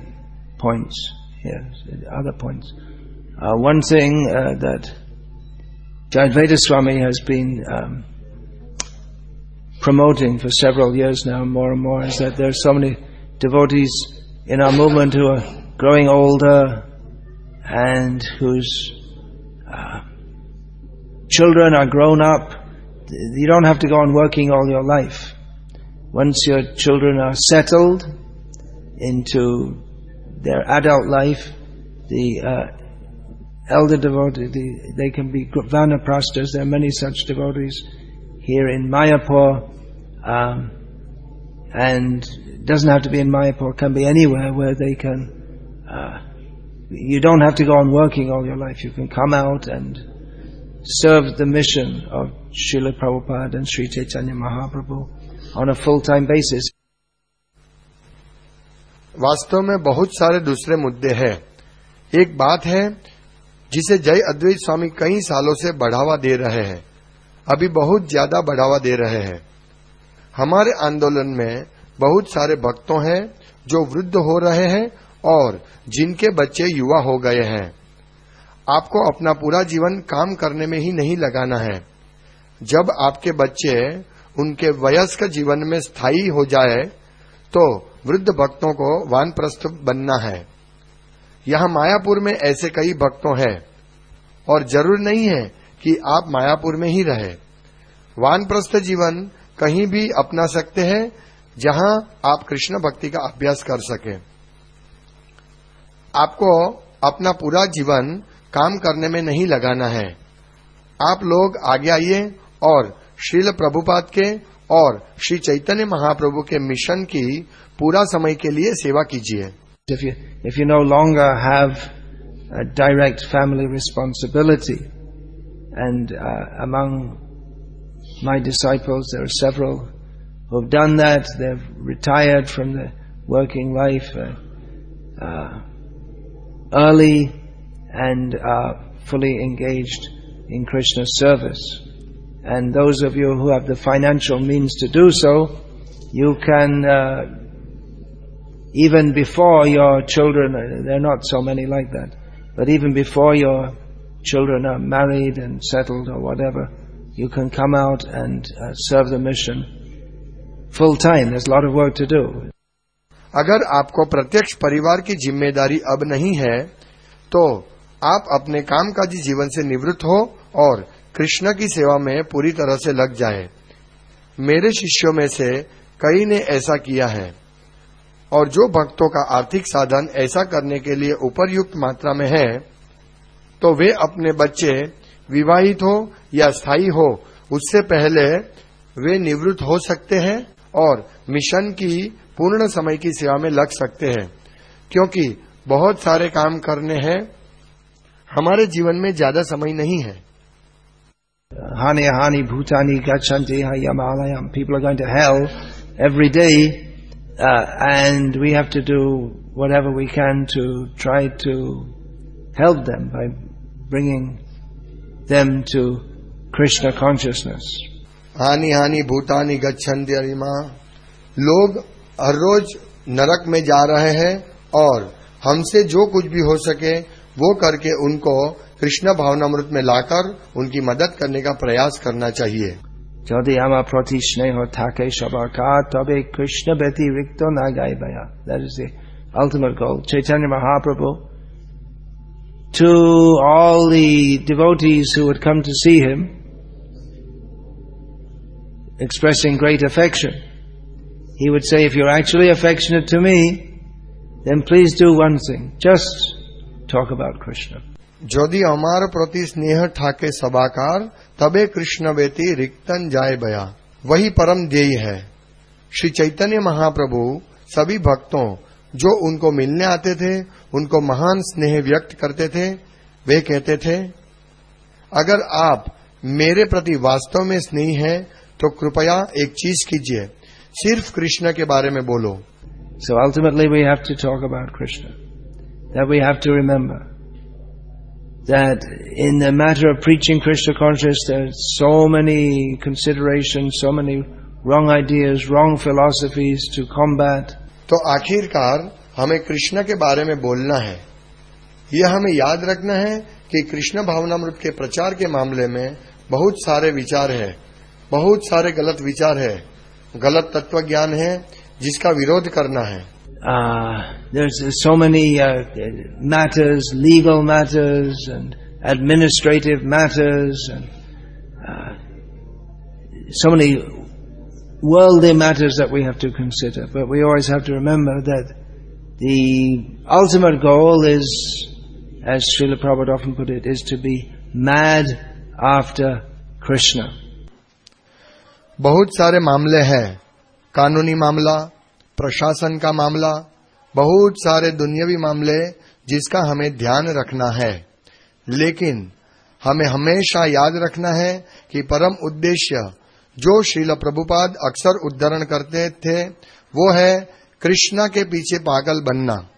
points here, other points. Uh, one thing uh, that Jayadvaita Swami has been um, promoting for several years now, more and more, is that there are so many devotees in our movement who are growing older and whose uh, children are grown up. you don't have to go on working all your life once your children are settled into their adult life, the uh, elder devotee, the, they can be vanaprasthas. There are many such devotees here in Mayapur, um, and it doesn't have to be in Mayapur; it can be anywhere where they can. Uh, you don't have to go on working all your life. You can come out and serve the mission of Srila Prabhupada and Sri Chaitanya Mahaprabhu on a full-time basis. वास्तव में बहुत सारे दूसरे मुद्दे हैं। एक बात है, जिसे जय अद्वैत स्वामी कई सालों से बढ़ावा दे रहे हैं, अभी बहुत ज़्यादा बढ़ावा दे रहे हैं। हमारे आंदोलन में बहुत सारे भक्तों हैं जो वृद्ध हो रहे हैं और जिनके बच्चे युवा हो गए हैं। आपको अपना पूरा जीवन काम करने में ही नहीं लगाना है। जब आपके बच्चे उनके वयस्क जीवन में स्थायी हो जाए तो वृद्ध भक्तों को वानप्रस्थ बनना है। यहाँ मायापुर में ऐसे कई भक्तों हैं, और ज़रूर नहीं है कि आप मायापुर में ही रहे। वानप्रस्थ जीवन कहीं भी अपना सकते हैं, जहाँ आप कृष्ण भक्ति का अभ्यास कर सके। आपको अपना पूरा जीवन काम करने में नहीं लगाना है। आप लोग आगे आइए और श्रील प्रभुपाद के और श्री चैतन्य महाप्रभु के मिशन की पूरा समय के लिए सेवा कीजिए। If you no long have direct family responsibility and among my disciples there several who've done that they've retired from the working life early and are fully engaged in Krishna's service. And those of you who have the financial means to do so, you can uh, even before your children, there are not so many like that, but even before your children are married and settled or whatever, you can come out and uh, serve the mission full time. There's a lot of work to do. अगर आपको प्रत्यक्ष परिवार की जिम्मेदारी अब नहीं है तो आप अपने कामकाजी जीवन से निवृत्त हो और कृष्ण की सेवा में पूरी तरह से लग जाए। मेरे शिष्यों में से कई ने ऐसा किया है। और जो भक्तों का आर्थिक साधन ऐसा करने के लिए उपरयुक्त मात्रा में है तो वे अपने बच्चे विवाहित हो या स्थायी हो, उससे पहले वे निवृत्त हो सकते हैं और मिशन की पूर्ण समय की सेवा में लग सकते हैं। क्योंकि बहुत सारे काम करने हैं हमारे जीवन में ज़्यादा समय नहीं है। हानि हानि भूतानी गचंति यमालयम people are going to hell every day and we have to do whatever we can to try to help them by bringing them to Krishna consciousness हानि हानि भूतानी गच्छन्ति अरिमा लोग हर रोज नरक में जा रहे हैं और हमसे जो कुछ भी हो सके वो करके उनको कृष्ण भावनामृत में लाकर उनकी मदद करने का प्रयास करना चाहिए যদি আমার প্রতি স্নেহ থাকে সবার তবে কৃষ্ণ ব্যতিরিক্ত না গাইবায়া That is the ultimate goal. Chaitanya Mahaprabhu to all the devotees who would come to see him expressing great affection. He would say, if you're actually affectionate to me, then please do one thing. Just talk about Krishna. যদি আমার প্রতি স্নেহ থাকে সবাকার তবে কৃষ্ণ বেতি रिक्तन जाय बया वही परम ध्येय है श्री चैतन्य महाप्रभु सभी भक्तों जो उनको मिलने आते थे उनको महान स्नेह व्यक्त करते थे वे कहते थे अगर आप मेरे प्रति वास्तव में स्नेही हैं तो कृपया एक चीज़ कीजिए सिर्फ़ कृष्ण के बारे में बोलो so ultimately we have to talk about Krishna That we have to remember that in the matter of preaching Krishna consciousness, there are so many considerations, so many wrong ideas, wrong philosophies to combat. तो आखिरकार हमें कृष्ण के बारे में बोलना है यह हमें याद रखना है कि कृष्ण भावनामृत के प्रचार के मामले में बहुत सारे विचार है बहुत सारे गलत विचार है गलत तत्व ज्ञान है जिसका विरोध करना है Uh, there's so many uh, matters, legal matters and administrative matters and uh, so many worldly matters that we have to consider. But we always have to remember that the ultimate goal is, as Srila Prabhupada often put it, is to be mad after Krishna. बहुत सारे मामले हैं कानूनी मामला प्रशासन का मामला बहुत सारे दुनियावी मामले जिसका हमें ध्यान रखना है। लेकिन हमें हमेशा याद रखना है कि परम उद्देश्य जो श्रील प्रभुपाद अक्सर उद्धरण करते थे वो है कृष्णा के पीछे पागल बनना।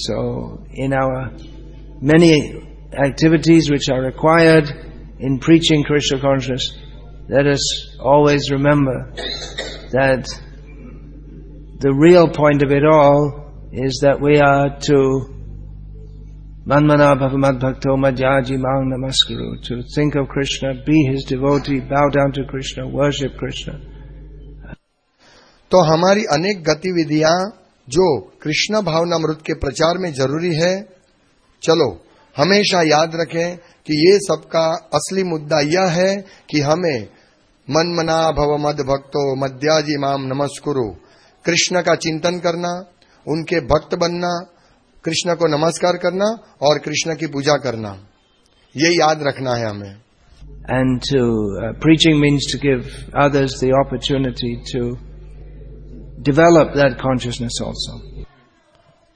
So, in our many activities which are required in preaching Krishna consciousness, let us always remember that the real point of it all is that we are to manmana bhavamad bhakto madhyaji mang namaskuru, to think of Krishna, be his devotee, bow down to Krishna, worship Krishna. तो हमारी अनेक गतिविधियाँ जो कृष्ण भावनामृत के प्रचार में ज़रूरी है चलो हमेशा याद रखें कि ये सबका असली मुद्दा यह है कि हमें मन मना भव मद भक्तो मध्याजी माम नमस्कुरु कृष्ण का चिंतन करना उनके भक्त बनना कृष्ण को नमस्कार करना और कृष्ण की पूजा करना। ये याद रखना है हमें। And preaching means to give others the opportunity to develop that consciousness also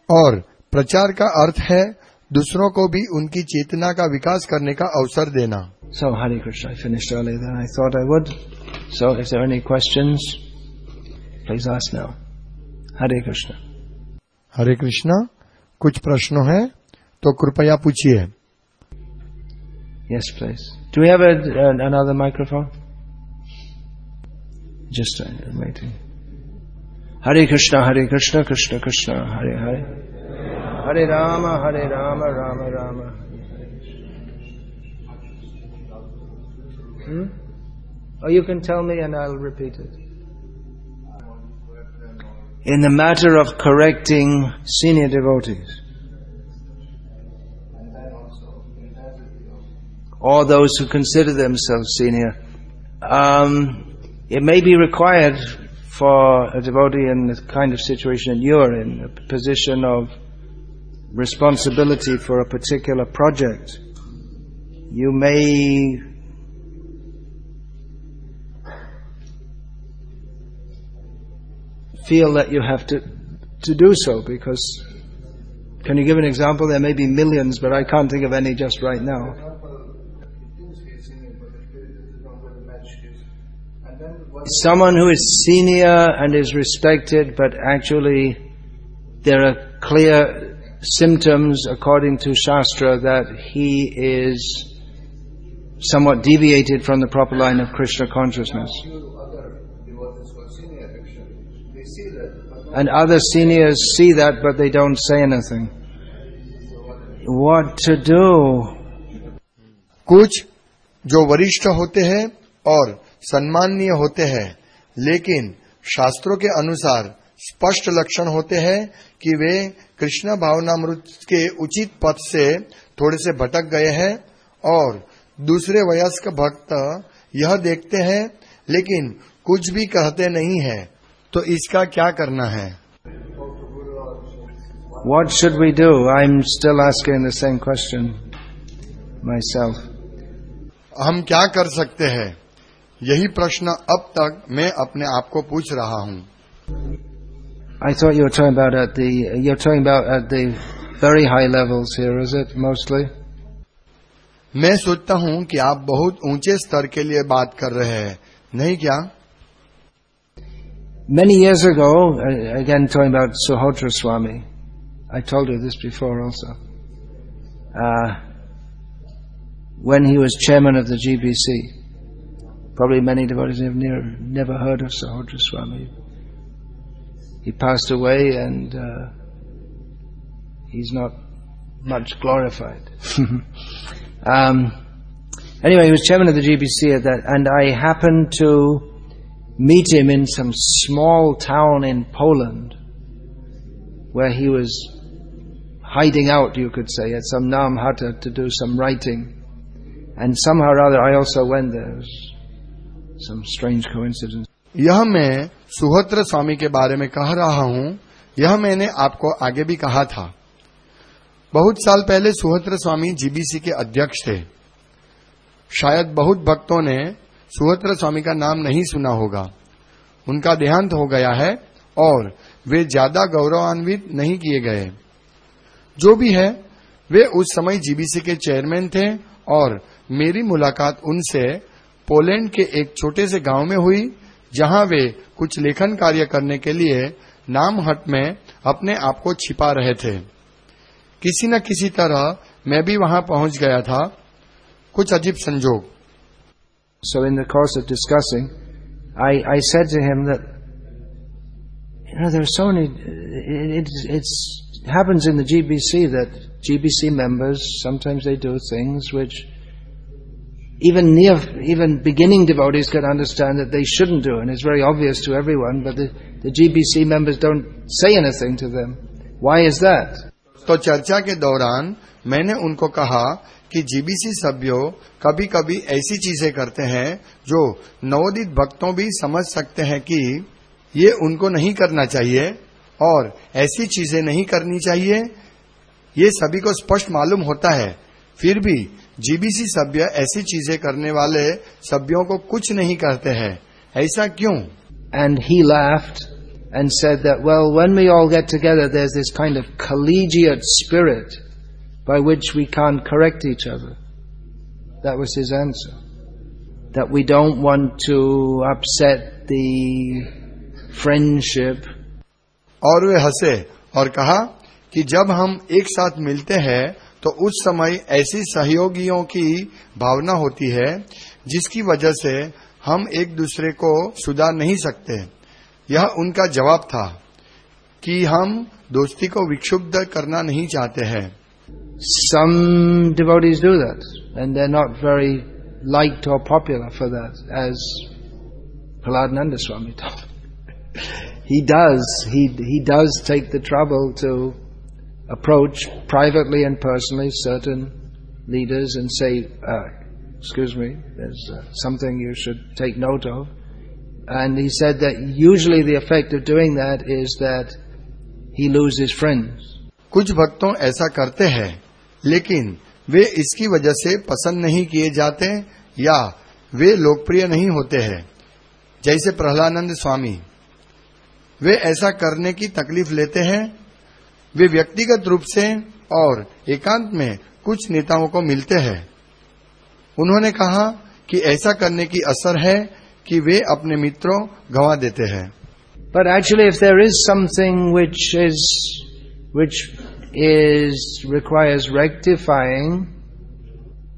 और प्रचार का अर्थ है दूसरों को भी उनकी चेतना का विकास करने का अवसर देना। So Hare Krishna finish I thought I would so is any question please ask now Hare Krishna. Hare Krishna कुछ प्रश्नों है तो कृपया पूछिए। Yes please do have another microphone just waiting Hare Krishna Hare Krishna Krishna Krishna Hare Hare Hare Ram Hare Ram Ram Ram Hmm? Or you can tell me and I'll repeat it. In the matter of correcting senior devotees. or those who consider themselves senior. Um, it may be required for a devotee in the kind of situation you're in, a position of responsibility for a particular project. You may feel that you have to, to do so because can you give an example? There may be millions, but I can't think of any just right now. Someone who is senior and is respected, but actually there are clear symptoms according to Shastra that he is somewhat deviated from the proper line of Krishna consciousness. And other seniors see that, but they don't say anything. What to do? कुछ जो वरिष्ठ होते हैं और सम्माननीय होते हैं लेकिन शास्त्रों के अनुसार स्पष्ट लक्षण होते हैं कि वे कृष्ण भावनामृत के उचित पथ से थोड़े से भटक गए हैं और दूसरे वयस्क भक्त यह देखते हैं लेकिन कुछ भी कहते नहीं है तो इसका क्या करना है? What should be do I am still ask in the same question myself हम क्या कर सकते हैं? यही प्रश्न अब तक मैं अपने आप को पूछ रहा हूँ। I so your talking about at very high level mostly मैं सोचता हूँ कि आप बहुत ऊँचे स्तर के लिए बात कर रहे हैं। नहीं क्या? Many years ago, again talking about Suhotra Swami, I told you this before also. Uh, when he was chairman of the GBC, probably many devotees have never, never heard of Suhotra Swami. He passed away and uh, he's not much glorified. um, anyway, he was chairman of the GBC at that, and I happened to meet him in some small town in Poland where he was hiding out, you could say, at some Nam Hata to do some writing. And somehow or other, I also went there. It was some strange coincidence. यह मैं सुहत्र स्वामी के बारे में कह रहा हूँ यह मैंने आपको आगे भी कहा था बहुत साल पहले सुहत्र स्वामी जीबीसी के अध्यक्ष थे शायद बहुत भक्तों ने सुहत्र स्वामी का नाम नहीं सुना होगा। उनका देहांत हो गया है और वे ज़्यादा गौरवान्वित नहीं किए गए। जो भी है, वे उस समय जीबीसी के चेयरमैन थे और मेरी मुलाकात उनसे पोलैंड के एक छोटे से गाँव में हुई, जहाँ वे कुछ लेखन कार्य करने के लिए नाम हट में अपने आप को छिपा रहे थे। किसी न किसी तरह मैं भी वहाँ पहुँच गया था। कुछ अजीब संजोग। So in the course of discussing, I, I said to him that, you know, there are so many, it, it's, it happens in the GBC that GBC members, sometimes they do things which even near, even beginning devotees can understand that they shouldn't do, and it's very obvious to everyone, but the, the GBC members don't say anything to them. Why is that? तो चर्चा के दौरान मैंने उनको कहा कि GBC सभ्यों कभी कभी ऐसी चीज़ें करते हैं जो नवोदित भक्तों भी समझ सकते हैं कि ये उनको नहीं करना चाहिए और ऐसी चीज़ें नहीं करनी चाहिए। ये सभी को स्पष्ट मालूम होता है। फिर भी जीबीसी सभ्य ऐसी चीज़ें करने वाले सभ्यों को कुछ नहीं कहते हैं। ऐसा क्यों? And he laughed and said that, well, when we all get together, there's this kind spirit by which we can't correct each other. That was his answer. That we don't want to upset the friendship. और वे हंसे और कहा कि जब हम एक साथ मिलते हैं तो उस समय ऐसी सहयोगियों की भावना होती है, जिसकी वजह से हम एक दूसरे को सुधार नहीं सकते यह उनका जवाब था कि हम दोस्ती को विक्षुब्ध करना नहीं चाहते हैं Some devotees do that, and they're not very liked or popular for that, as Praladnanda Swami told. he does, he, he does take the trouble to approach privately and personally certain leaders and say, uh, excuse me, there's uh, something you should take note of. And he said that usually the effect of doing that is that he loses friends. कुछ भक्तों ऐसा करते हैं लेकिन वे इसकी वजह से पसंद नहीं किए जाते या वे लोकप्रिय नहीं होते हैं। जैसे प्रहलानंद स्वामी। वे ऐसा करने की तकलीफ़ लेते हैं। वे व्यक्तिगत रूप से और एकांत में कुछ नेताओं को मिलते हैं। उन्होंने कहा कि ऐसा करने की असर है कि वे अपने मित्रों गंवा देते हैं। But actually, if there is something which is which is requires rectifying,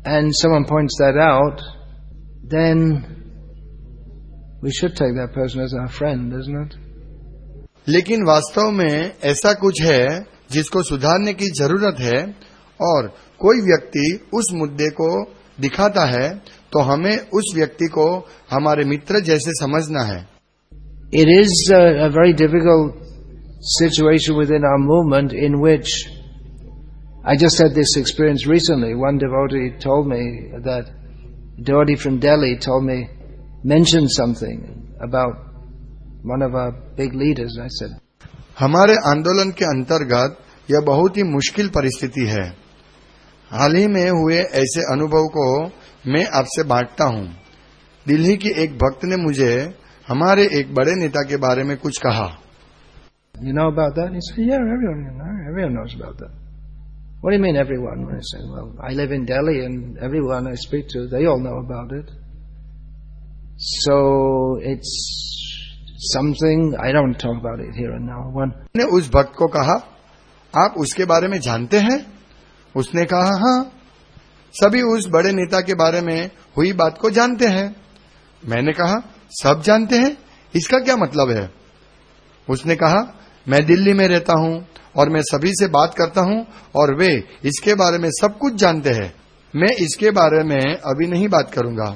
and someone points that out, then we should take that person as our friend, isn't it? लेकिन वास्तव में ऐसा कुछ है जिसको सुधारने की ज़रूरत है और कोई व्यक्ति उस मुद्दे को दिखाता है तो हमें उस व्यक्ति को हमारे मित्र जैसे समझना है It is a, a very difficult situation within our movement in which I just had this experience recently. One devotee told me that a devotee from Delhi told me mention something about one of our big leaders. I said, हमारे आंदोलन के अंतर्गत यह बहुत ही मुश्किल परिस्थिति है हाल ही में हुए ऐसे अनुभव को मैं आपसे बांटता हूँ दिल्ली की एक भक्त ने मुझे हमारे एक बड़े नेता के बारे में कुछ कहा You know about that? And he said, Yeah, everyone, you know, everyone knows about that. What do you mean, everyone? And I said, Well, I live in Delhi, and everyone I speak to, they all know about it. So it's something I don't talk about it here and now. One उस भक्त को कहा आप उसके बारे में जानते हैं उसने कहा हाँ सभी उस बड़े नेता के बारे में हुई बात को जानते हैं मैंने कहा सब जानते हैं इसका क्या मतलब है उसने कहा मैं दिल्ली में रहता हूँ और मैं सभी से बात करता हूँ और वे इसके बारे में सब कुछ जानते हैं मैं इसके बारे में अभी नहीं बात करूँगा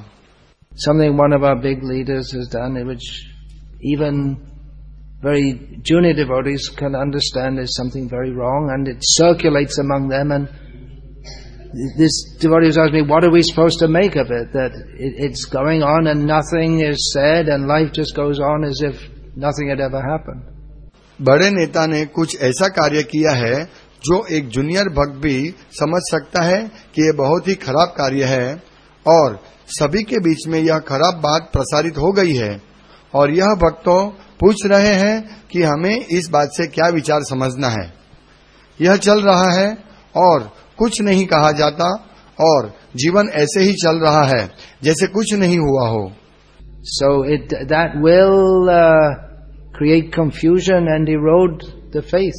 something one of our big leaders is done which even very junior devotees can understand is something very wrong and it circulates among them and This devotee asked me, "What are we supposed to make of it? That it, it's going on and nothing is said, and life just goes on as. बड़े नेता ने कुछ ऐसा कार्य किया है जो एक जूनियर भक्त भी समझ सकता है कि यह बहुत ही खराब कार्य है और सभी के बीच में यह खराब बात प्रसारित हो गई है। और यह भक्तों पूछ रहे हैं कि हमें इस बात से क्या विचार समझना है। यह चल रहा है और कुछ नहीं कहा जाता और जीवन ऐसे ही चल रहा है जैसे कुछ नहीं हुआ हो। So it will uh, create confusion and erode the faith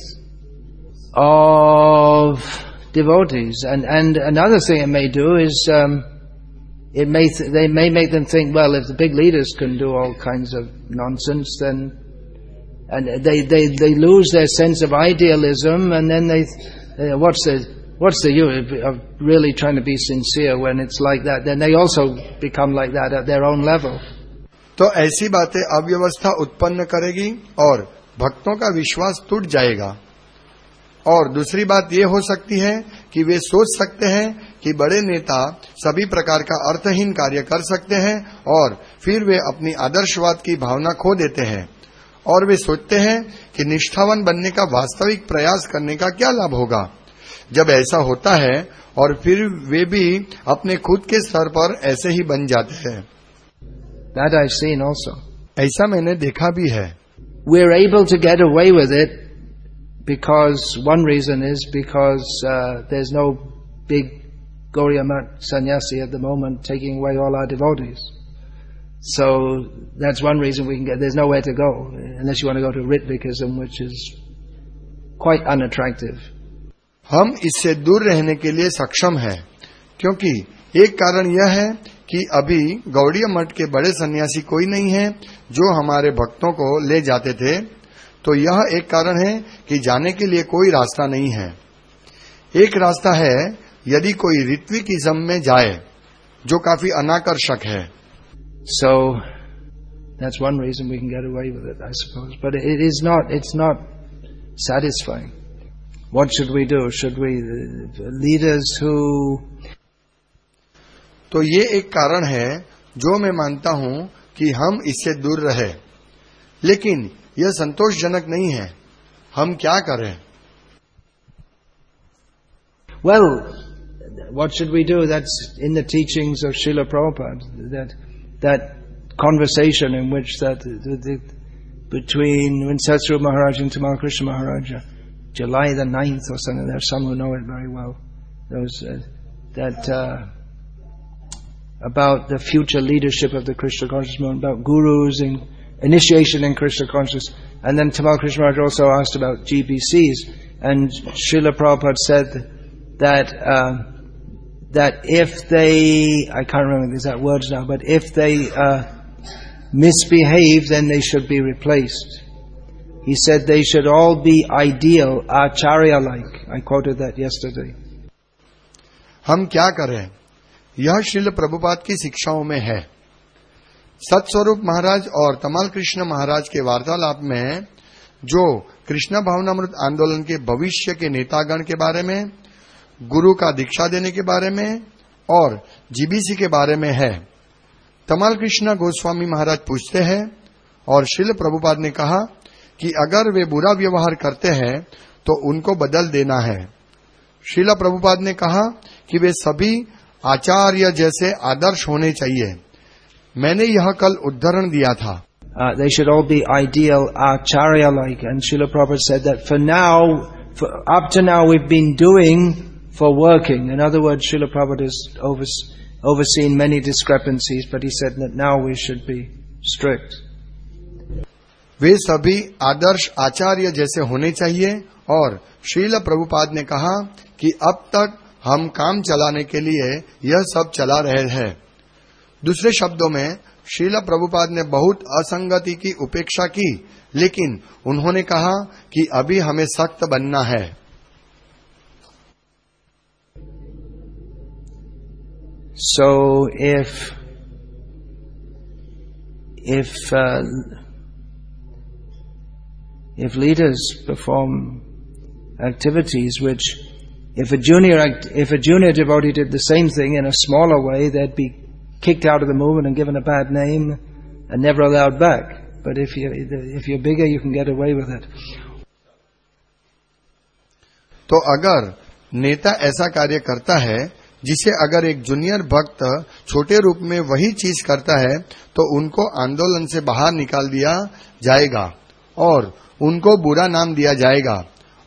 of devotees. And and another thing it may do is um, it may th- they may make them think, well, if the big leaders can do all kinds of nonsense, then and they they they lose their sense of idealism, and then they uh, what's the what's the use of really trying to be sincere when it's like that? Then they also become like that at their own level. तो ऐसी बातें अव्यवस्था उत्पन्न करेगी और भक्तों का विश्वास टूट जाएगा। और दूसरी बात ये हो सकती है कि वे सोच सकते हैं कि बड़े नेता सभी प्रकार का अर्थहीन कार्य कर सकते हैं और फिर वे अपनी आदर्शवाद की भावना खो देते हैं। और वे सोचते हैं कि निष्ठावान बनने का वास्तविक प्रयास करने का क्या लाभ होगा। जब ऐसा होता है और फिर वे भी अपने खुद के स्तर पर ऐसे ही बन जाते हैं। That I've seen also. ऐसा मैंने देखा भी है We're able to get away with it because one reason is because uh, there's no big Gauriya Mat sannyasi at the moment taking away all our devotees. So that's one reason we can get. There's nowhere to go unless you want to go to Ritvikism, which is quite unattractive. हम इससे दूर रहने के लिए सक्षम हैं क्योंकि एक कारण यह है कि अभी गौड़ीय मठ के बड़े सन्यासी कोई नहीं है जो हमारे भक्तों को ले जाते थे। तो यह एक कारण है कि जाने के लिए कोई रास्ता नहीं है। एक रास्ता है, यदि कोई ऋत्वी की जम में जाए, जो काफ़ी अनाकर्षक है। So one reason we can get away with it I suppose but it is not it's not satisfying what should we do should we leaders who तो ये एक कारण है जो मैं मानता हूँ कि हम इससे दूर रहे। लेकिन यह संतोषजनक नहीं है। हम क्या करें? Well what should we do that in the teaching of शिल that that conversation in which that between win सचरु महाराज इन तुम Krishna Maharaj July the ninth और son know it very well that about the future leadership of the Krishna consciousness movement, about gurus and initiation in Krishna consciousness. And then Tamal Krishna Maharaj also asked about GBCs, and Srila Prabhupada said that uh, that if they, I can't remember the exact words now, but if they uh, misbehave, then they should be replaced. He said they should all be ideal, acharya-like. I quoted that yesterday. हम क्या करें यह श्रील प्रभुपाद की शिक्षाओं में है। सत्स्वरूप महाराज और तमाल कृष्ण महाराज के वार्तालाप में, जो कृष्ण भावनामृत आंदोलन के भविष्य के नेतागण के बारे में, गुरु का दीक्षा देने के बारे में और जीबीसी के बारे में है। तमाल कृष्ण गोस्वामी महाराज पूछते हैं और शिल प्रभुपाद ने कहा कि अगर वे बुरा व्यवहार करते हैं तो उनको बदल देना है। शिला प्रभुपाद ने कहा कि वे सभी आचार्य जैसे आदर्श होने चाहिए मैंने यह कल उदाहरण दिया था Uh, they should all be ideal acharya-like. And Srila Prabhupada said that for now, for, up to now we've been doing for working. In other words, Srila Prabhupada has overs, overseen many discrepancies, but he said that now we should be strict. वे सभी आदर्श आचार्य जैसे होने चाहिए और श्रील प्रभुपाद ने कहा कि अब तक हम काम चलाने के लिए यह सब चला रहे हैं। दूसरे शब्दों में शीला प्रभुपाद ने बहुत असंगति की उपेक्षा की लेकिन उन्होंने कहा कि अभी हमें सख्त बनना है। If if uh, if leaders perform activities which if a junior if a junior devotee did the same thing in a smaller way they'd be kicked out of the movement and given a bad name and never allowed back but if you if you're bigger you can get away with it तो अगर नेता ऐसा कार्य करता है जिसे अगर एक जूनियर भक्त छोटे रूप में वही चीज़ करता है तो उनको आंदोलन से बाहर निकाल दिया जाएगा और उनको बुरा नाम दिया जाएगा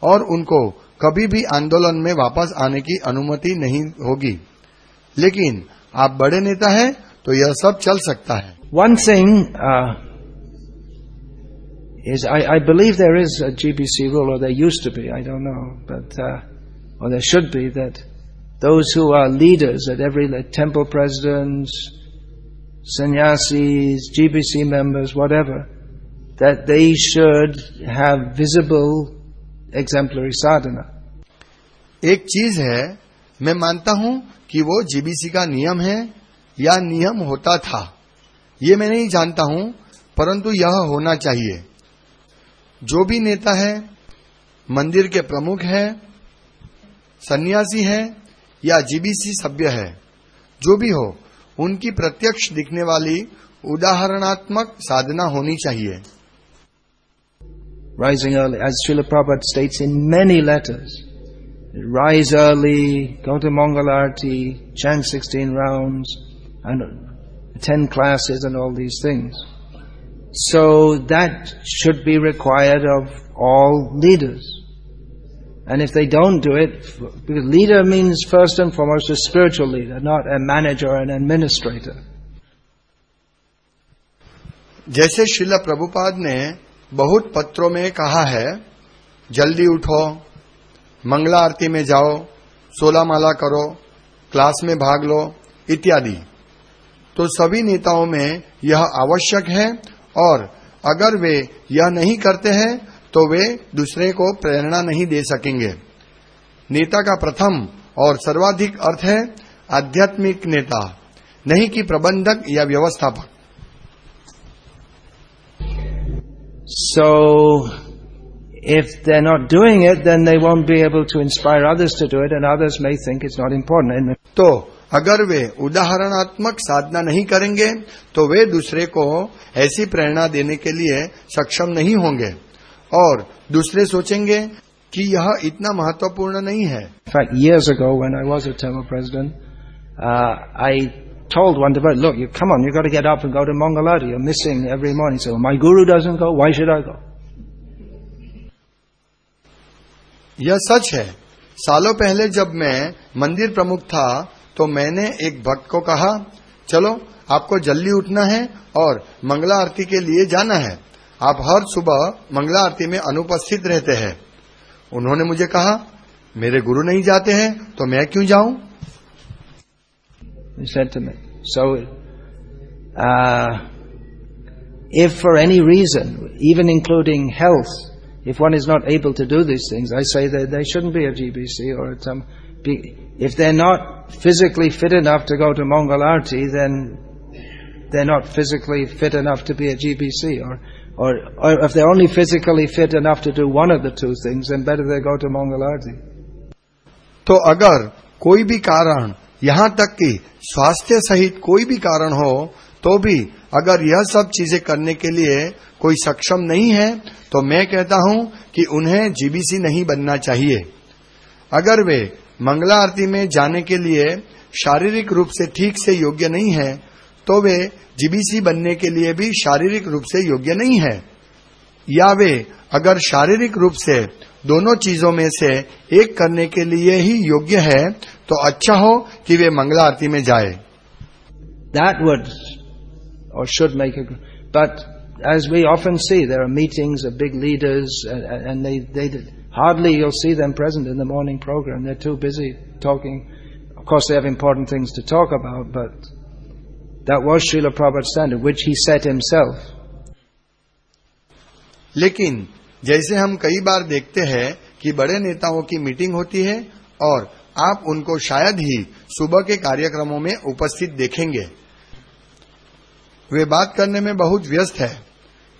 और उनको कभी भी आंदोलन में वापस आने की अनुमति नहीं होगी लेकिन आप बड़े नेता हैं तो यह सब चल सकता है thing uh, is, I, I believe there is a GBC rule, or there used to be, I don't know, but, uh, or there should be, that those who are leaders at every, like temple presidents, sannyasis, GBC members, whatever, that they should have visible exemplary sadhana. एक चीज़ है मैं मानता हूँ कि वो GBC का नियम है या नियम होता था। ये मैं नहीं जानता हूँ परंतु यह होना चाहिए। जो भी नेता है मंदिर के प्रमुख है सन्यासी है या जीबीसी सभ्य है जो भी हो उनकी प्रत्यक्ष दिखने वाली उदाहरणात्मक साधना होनी चाहिए। Rising early, as Srila Prabhupada states in many letters, rise early, go to Mangalarti, chant 16 rounds, and attend classes and all these things. So that should be required of all leaders. And if they don't do it, because leader means first and foremost a spiritual leader, not a manager or an administrator. जैसे शिला प्रभुपाद ने बहुत पत्रों में कहा है जल्दी उठो मंगला आरती में जाओ सोला माला करो क्लास में भाग लो इत्यादि। तो सभी नेताओं में यह आवश्यक है और अगर वे यह नहीं करते हैं तो वे दूसरे को प्रेरणा नहीं दे सकेंगे। नेता का प्रथम और सर्वाधिक अर्थ है आध्यात्मिक नेता नहीं कि प्रबंधक या व्यवस्थापक। So, if they're not doing it, then they won't be able to inspire others to do it, and others may think it's not important. And तो अगर वे उदाहरणात्मक साधना नहीं करेंगे तो वे दूसरे को ऐसी प्रेरणा देने के लिए सक्षम नहीं होंगे और दूसरे सोचेंगे कि यह इतना महत्वपूर्ण नहीं है In fact, years ago when I was a Tamil president, uh, I told one devotee, look, you come on, you've got to get up and go to Mangalati. You're missing every morning. He said, well, my guru doesn't go, why should I go? यह सच है। सालों पहले जब मैं मंदिर प्रमुख था तो मैंने एक भक्त को कहा चलो आपको जल्दी उठना है और मंगला आरती के लिए जाना है। आप हर सुबह मंगला आरती में अनुपस्थित रहते हैं। उन्होंने मुझे कहा मेरे गुरु नहीं जाते हैं तो मैं क्यों जाऊँ? Me. So, uh, if for any reason, even if one is not able to do these things, I say that they shouldn't be a GBC or a tam. Be, if they're not physically fit enough to go to Mongol Arti, then they're not physically fit enough to be a GBC. Or, or, or if they're only physically fit enough to do one of the two things, then better they go to Mongol Arti. तो अगर कोई भी कारण यहाँ तक कि स्वास्थ्य सहित कोई भी कारण हो तो भी अगर यह सब चीज़ें करने के लिए कोई सक्षम नहीं है तो मैं कहता हूँ कि उन्हें जीबीसी नहीं बनना चाहिए। अगर वे मंगला आरती में जाने के लिए शारीरिक रूप से ठीक से योग्य नहीं है तो वे जीबीसी बनने के लिए भी शारीरिक रूप से योग्य नहीं है। या वे अगर शारीरिक रूप से दोनों चीज़ों में से एक करने के लिए ही योग्य है तो अच्छा हो कि वे मंगला आरती में जाए। That would or should make a. But as we often see, there are meetings of big leaders, and, and they, they hardly you'll see them present in the morning program. They're too busy talking. Of course, they have important things to talk about, but that was Srila Prabhupada's standard, which he set himself. लेकिन जैसे हम कई बार देखते हैं कि बड़े नेताओं की मीटिंग होती है और आप उनको शायद ही सुबह के कार्यक्रमों में उपस्थित देखेंगे वे बात करने में बहुत व्यस्त है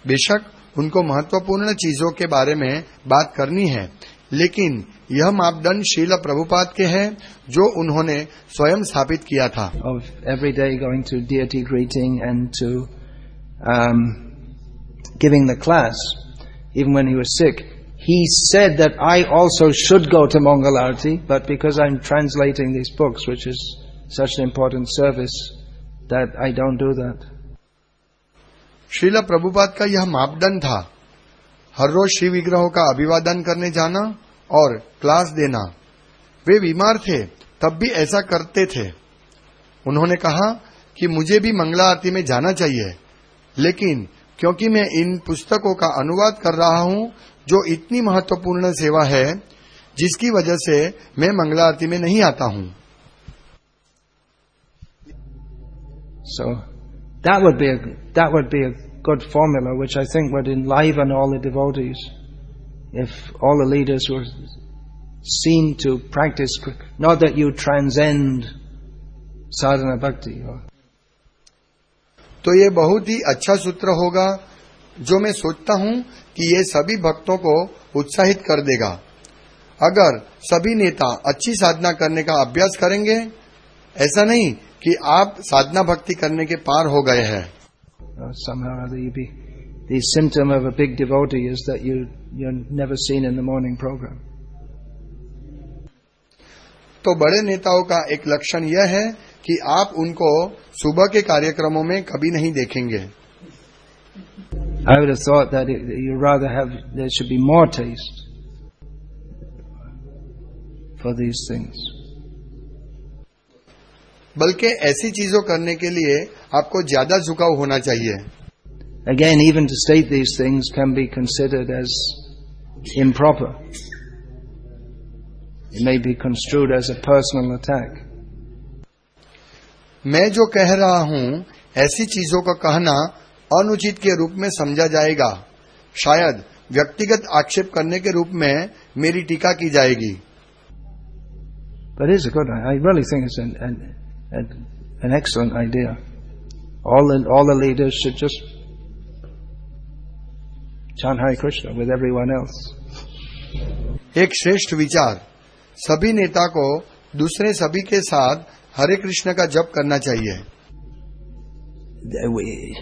बेशक उनको महत्वपूर्ण चीज़ों के बारे में बात करनी है लेकिन यह मापदंड शील प्रभुपाद के हैं जो उन्होंने स्वयं स्थापित किया था going to deity greeting and to um, giving the class, even when he was sick. He said that I also should go to Mangalarti, but because I'm translating these books, which is such an important service, that I don't do that. Srila Prabhupada का यह मापदंड था। हर रोज श्री विग्रहों का अभिवादन करने जाना और class देना। वे बीमार थे, तब भी ऐसा करते थे। उन्होंने कहा कि मुझे भी मंगला आरती में जाना चाहिए, लेकिन क्योंकि मैं इन पुस्तकों का अनुवाद कर रहा हूँ, जो इतनी महत्वपूर्ण सेवा है, जिसकी वजह से मैं मंगला आरती में नहीं आता हूँ। So that would be a that would be a good formula, which I think would enliven all the devotees. If all the leaders were seen to practice, not that you transcend sadhana bhakti. तो ये बहुत ही अच्छा सूत्र होगा जो मैं सोचता हूँ कि ये सभी भक्तों को उत्साहित कर देगा अगर सभी नेता अच्छी साधना करने का अभ्यास करेंगे ऐसा नहीं कि आप साधना भक्ति करने के पार हो गए हैं। बिग मॉर्निंग प्रोग्राम तो बड़े नेताओं का एक लक्षण यह है कि आप उनको सुबह के कार्यक्रमों में कभी नहीं देखेंगे। आई वुड हैव बल्कि ऐसी चीज़ों करने के लिए आपको ज़्यादा झुकाव होना चाहिए। Again even to state these things can be considered as improper may be construed as a personal attack मैं जो कह रहा हूँ ऐसी चीज़ों का कहना अनुचित के रूप में समझा जाएगा। शायद व्यक्तिगत आक्षेप करने के रूप में मेरी टीका की जाएगी। an, an excellent idea. All the, all the leaders should just chant Hare Krishna with everyone else. एक श्रेष्ठ विचार सभी नेता को दूसरे सभी के साथ हरे कृष्ण का जप करना चाहिए we-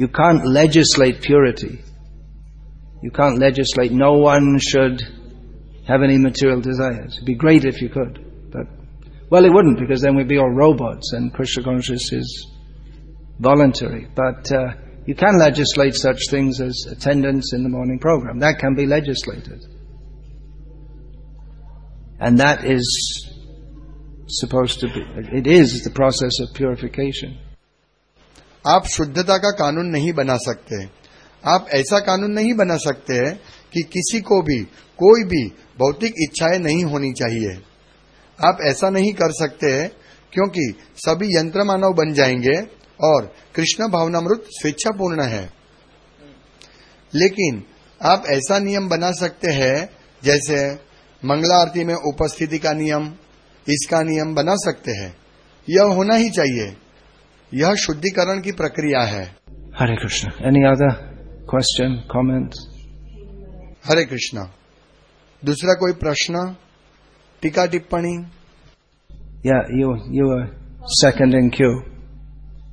you can't legislate purity. You can't legislate no one should have any material desires. It'd be great if you could, but well, it wouldn't because then we'd be all robots, and Krishna consciousness is voluntary. But uh, you can legislate such things as attendance in the morning program. That can be legislated, and that is supposed to be. It is the process of purification. आप शुद्धता का कानून नहीं बना सकते आप ऐसा कानून नहीं बना सकते कि किसी को भी कोई भी भौतिक इच्छाएं नहीं होनी चाहिए आप ऐसा नहीं कर सकते क्योंकि सभी यंत्र मानव बन जाएँगे और कृष्ण भावनामृत स्वेच्छापूर्ण है। लेकिन आप ऐसा नियम बना सकते हैं जैसे मंगला आरती में उपस्थिति का नियम इसका नियम बना सकते हैं। यह होना ही चाहिए। यह शुद्धिकरण की प्रक्रिया है। Hare Krishna. Any other question comment? Hare Krishna. दूसरा कोई प्रश्न? टीका टिप्पणी। या you you are second in queue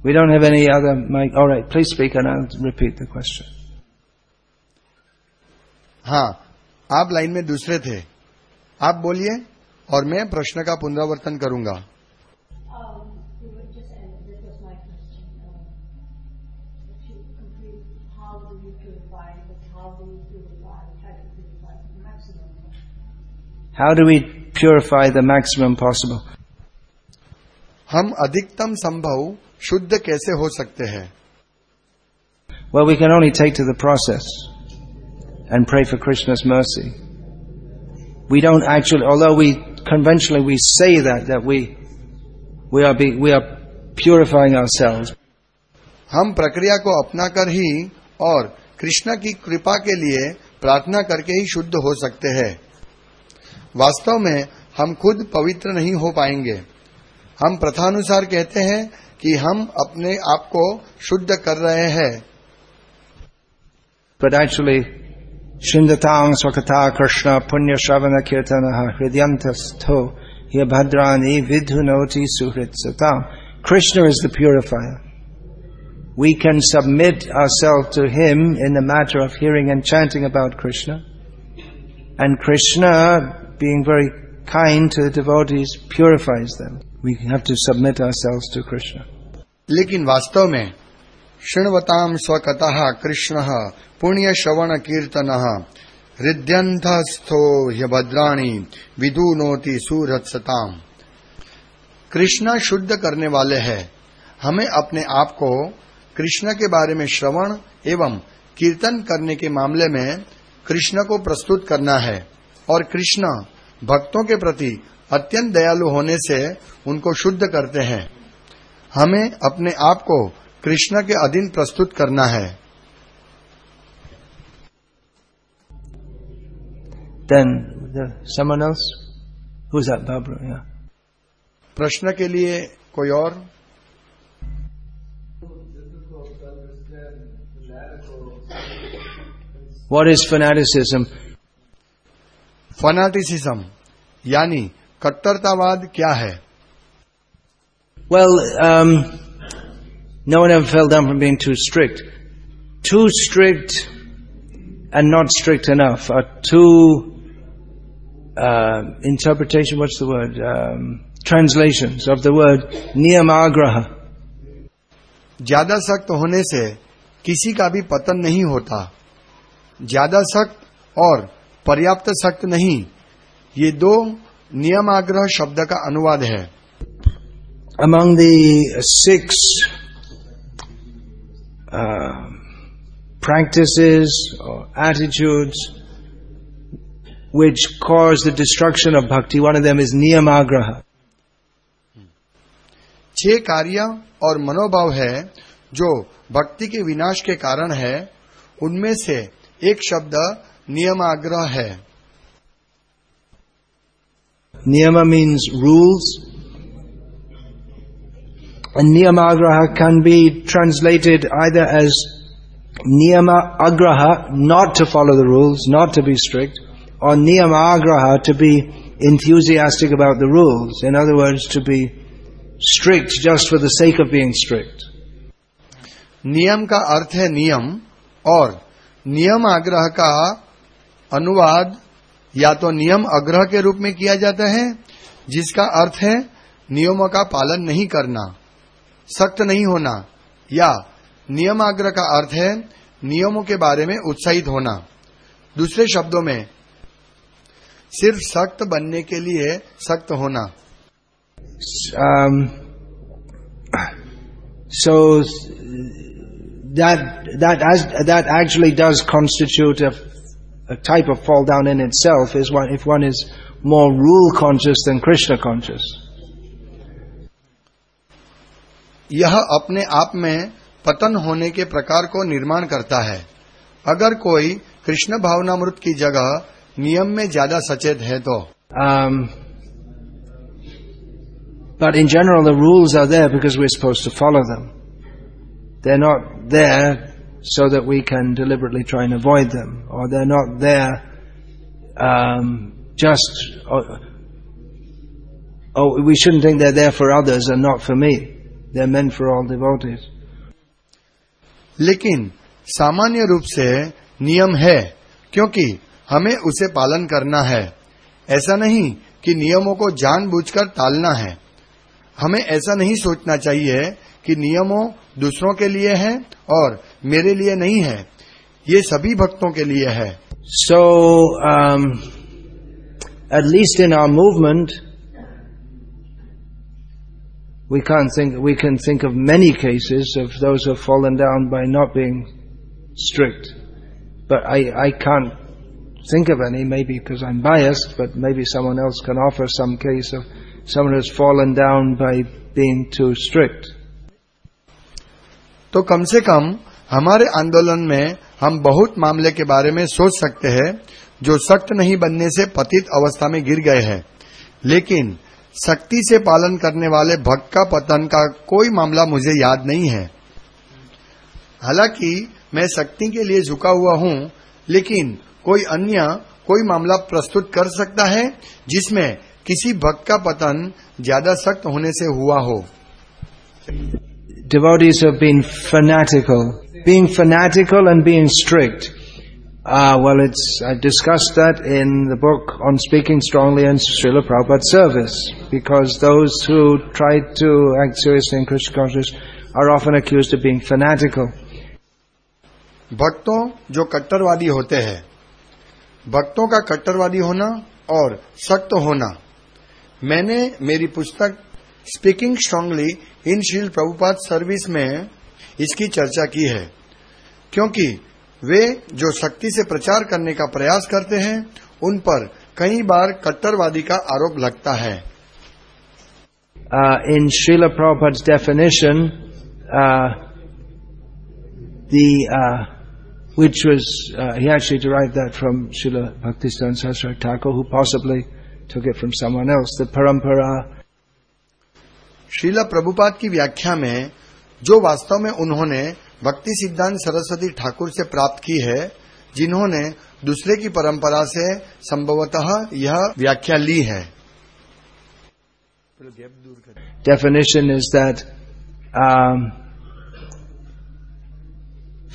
we don't have any other mike alright please speak and I repeat the question हाँ आप लाइन में दूसरे थे। आप बोलिए और मैं प्रश्न का पुनरावर्तन करूँगा। How do we purify the maximum possible? हम अधिकतम संभव शुद्ध कैसे हो सकते हैं Well, we can only take to the process and pray for Krishna's mercy. We don't actually, although we conventionally we say that that we we are be, we are purifying ourselves, हम प्रक्रिया को अपनाकर ही और कृष्ण की कृपा के लिए प्रार्थना करके ही शुद्ध हो सकते हैं वास्तव में हम खुद पवित्र नहीं हो पाएँगे हम प्रथानुसार कहते हैं कि हम अपने आप को शुद्ध कर रहे हैं but actually, Shindatang Swakata Krishna Punya Shravana Kirtanaha Hridyantasto Yabhadrani Vidhunoti Suhrit Satam. Krishna is the purifier. We can submit ourselves to Him in the matter of hearing and chanting about Krishna. And Krishna, being very kind to the devotees, purifies them. We have to submit ourselves to Krishna. लेकिन वास्तव में शृण्वताम स्वकतः कृष्ण पुण्य श्रवण कीर्तन हृदयंथस्थो ह्यभद्राणी विदुनोति सुरत्सताम कृष्ण शुद्ध करने वाले हैं हमें अपने आप को कृष्ण के बारे में श्रवण एवं कीर्तन करने के मामले में कृष्ण को प्रस्तुत करना है और कृष्ण भक्तों के प्रति अत्यंत दयालु होने से उनको शुद्ध करते हैं हमें अपने आप को कृष्ण के अधीन प्रस्तुत करना है Then, the, someone else? Who's that, Barbara? Yeah. प्रश्न के लिए कोई और What is fanaticism? फनाटिसिज्म यानी कट्टरतावाद क्या है? Well no am fail them being too strict too strict and not strict enough uh to interpretation what's the word translations of the word नियम आग्रह ज़्यादा सख्त होने से किसी का भी पतन नहीं होता। ज़्यादा सख्त और पर्याप्त सख्त नहीं। ये दो नियमाग्रह शब्द का अनुवाद है। Among six practices attitude which cause the destruction of bhakti one of them is नियमाग्रह छह कार्य और मनोभाव है जो भक्ति के विनाश के कारण है। उनमें से एक शब्द नियमाग्रह है Niyama means rules. And niyamagraha can be translated either as niyama agraha, not to follow the rules, not to be strict, or niyama agraha, to be enthusiastic about the rules. In other words, to be strict just for the sake of being strict. नियम का अर्थ है नियम और नियम आग्रह का अनुवाद या तो नियम आग्रह के रूप में किया जाता है जिसका अर्थ है नियमों का पालन नहीं करना सख्त नहीं होना या नियम आग्रह का अर्थ है नियमों के बारे में उत्साहित होना। दूसरे शब्दों में सिर्फ़ सख्त बनने के लिए सख्त होना। Um, so that that as, that actually does constitute a, a type of fall down in itself is one, if one is more rule conscious than Krishna conscious. यह अपने आप में पतन होने के प्रकार को निर्माण करता है। अगर कोई कृष्ण भावनामृत की जगह नियम में ज़्यादा सचेत है तो। But in general the rules are there because we suppose to follow them they're not there so that we can deliberately try and avoid them, or they're not there um, just. Oh, oh, we shouldn't think they're there for others and not for me. They're meant for all devotees. लेकिन सामान्य रूप से नियम है क्योंकि हमें उसे पालन करना है ऐसा नहीं कि नियमों को जानबूझकर टालना है हमें ऐसा नहीं सोचना चाहिए कि नियमों दूसरों के लिए है और मेरे लिए नहीं है ये सभी भक्तों के लिए है So, um, at least in our movement, we can't think, we can think of many cases of those who have fallen down by not being strict. But I, I can't think of any, maybe because I'm biased, but maybe someone else can offer some case of someone who's fallen down by being too strict. तो कम से कम हमारे आंदोलन में हम बहुत मामले के बारे में सोच सकते हैं, जो सख्त नहीं बनने से पतित अवस्था में गिर गए हैं लेकिन सख्ती से पालन करने वाले भक्त का पतन का कोई मामला मुझे याद नहीं है हालाँकि मैं सख्ती के लिए झुका हुआ हूँ, लेकिन कोई अन्य, कोई मामला प्रस्तुत कर सकता है, जिसमें किसी भक्त का पतन ज़्यादा सख्त होने से हुआ हो devotees have been fanatical. Being fanatical and being strict. Uh, well, it's, I discussed that in the book on speaking strongly in Srila Prabhupada's service, because those who try to act seriously in Krishna consciousness are often accused of being fanatical. भक्तों जो कट्टरवादी होते हैं भक्तों का कट्टरवादी होना और सख्त होना मैंने मेरी पुस्तक स्पीकिंग स्ट्रांगली इन शील प्रभुपाद सर्विस में इसकी चर्चा की है। क्योंकि वे जो शक्ति से प्रचार करने का प्रयास करते हैं उन पर कई बार कट्टरवादी का आरोप लगता है। In Srila Prabhupada definition which was that from Srila Bhakti Thakur who possibly from someone else the parampara Srila Prabhupada की व्याख्या में जो वास्तव में उन्होंने भक्ति सिद्धांत सरस्वती ठाकुर से प्राप्त की है जिन्होंने दूसरे की परंपरा से संभवतः यह व्याख्या ली है। Definition is that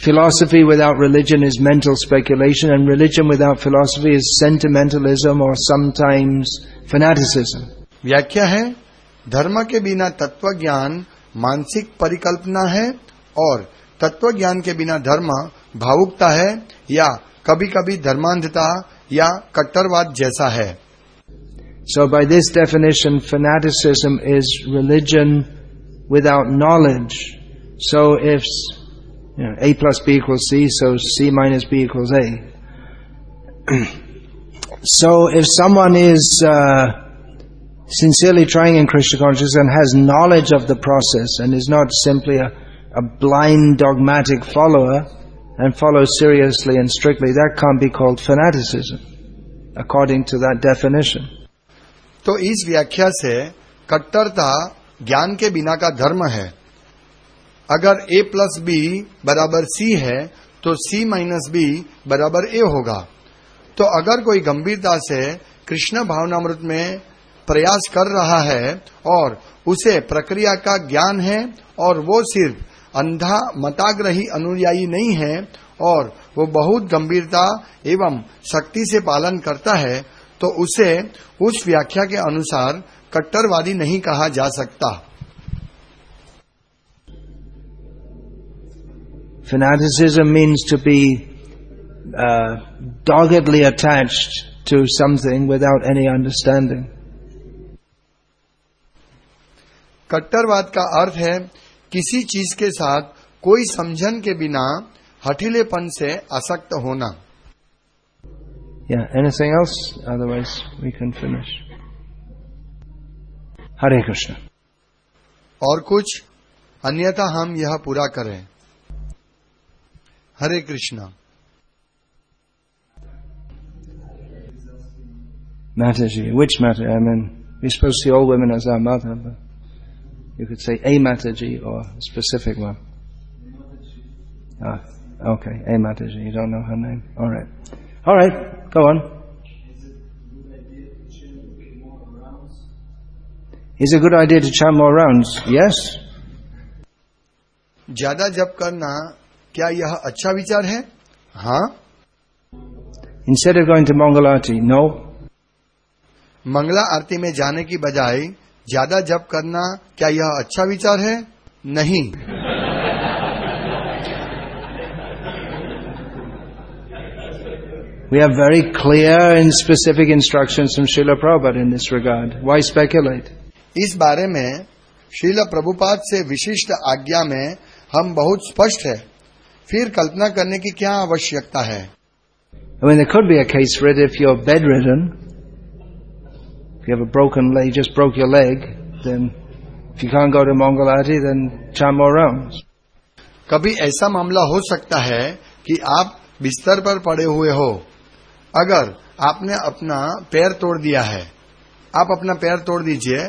philosophy without religion is mental speculation and religion without philosophy is sentimentalism और समटाइम्स फेनाटिसिज्म व्याख्या है धर्म के बिना तत्व ज्ञान मानसिक परिकल्पना है और तत्व ज्ञान के बिना धर्म भावुकता है या कभी कभी धर्मांधता या कट्टरवाद जैसा है। So by this definition fanaticism is religion without knowledge so if A plus B equal C so C minus B equal so if someone is sincerely trying in Krishna consciousness and has knowledge of the process and is not simply a, a blind dogmatic follower and follows seriously and strictly, that can't be called fanaticism, according to that definition. तो इस व्याख्या से कट्टरता ज्ञान के बिना का धर्म है अगर ए प्लस बी बराबर सी है तो सी माइनस बी बराबर ए होगा तो अगर कोई गंभीरता से कृष्ण भावनामृत में प्रयास कर रहा है और उसे प्रक्रिया का ज्ञान है और वो सिर्फ़ अंधा मताग्रही अनुयायी नहीं है और वो बहुत गंभीरता एवं शक्ति से पालन करता है तो उसे उस व्याख्या के अनुसार कट्टरवादी नहीं कहा जा सकता Fanaticism means to be uh, doggedly attached to something without any understanding. कट्टरवाद का अर्थ है किसी चीज़ के साथ कोई समझन के बिना हठिलेपन से असक्त होना। हरे कृष्ण और कुछ अन्यथा हम यह पूरा करें। हरे Krishna. Matter, which matter? I mean, we supposed to see all women as our mother, but. you could say a Mataji or a specific one. Ah, okay, a Mataji. You don't know her name. All right. All right, go on. Is it a good idea to chant more rounds? Yes. ज्यादा जप करना क्या यह अच्छा विचार है हाँ Instead of going to Mangalati, no. Mangla arti में जाने की बजाय ज़्यादा जप करना क्या यह अच्छा विचार है नहीं We have very clear and specific instructions from Srila Prabhupada in this regard. Why speculate? इस बारे में श्रील प्रभुपाद से विशिष्ट आज्ञा में हम बहुत स्पष्ट है फिर कल्पना करने की क्या आवश्यकता है I mean, there could be a case it if you're bedridden. If you have a broken leg, you just broke your leg, then if you can't go to Mongolati, then try more rounds. कभी ऐसा मामला हो सकता है कि आप बिस्तर पर पड़े हुए हो। अगर आपने अपना पैर तोड़ दिया है आप अपना पैर तोड़ दीजिए।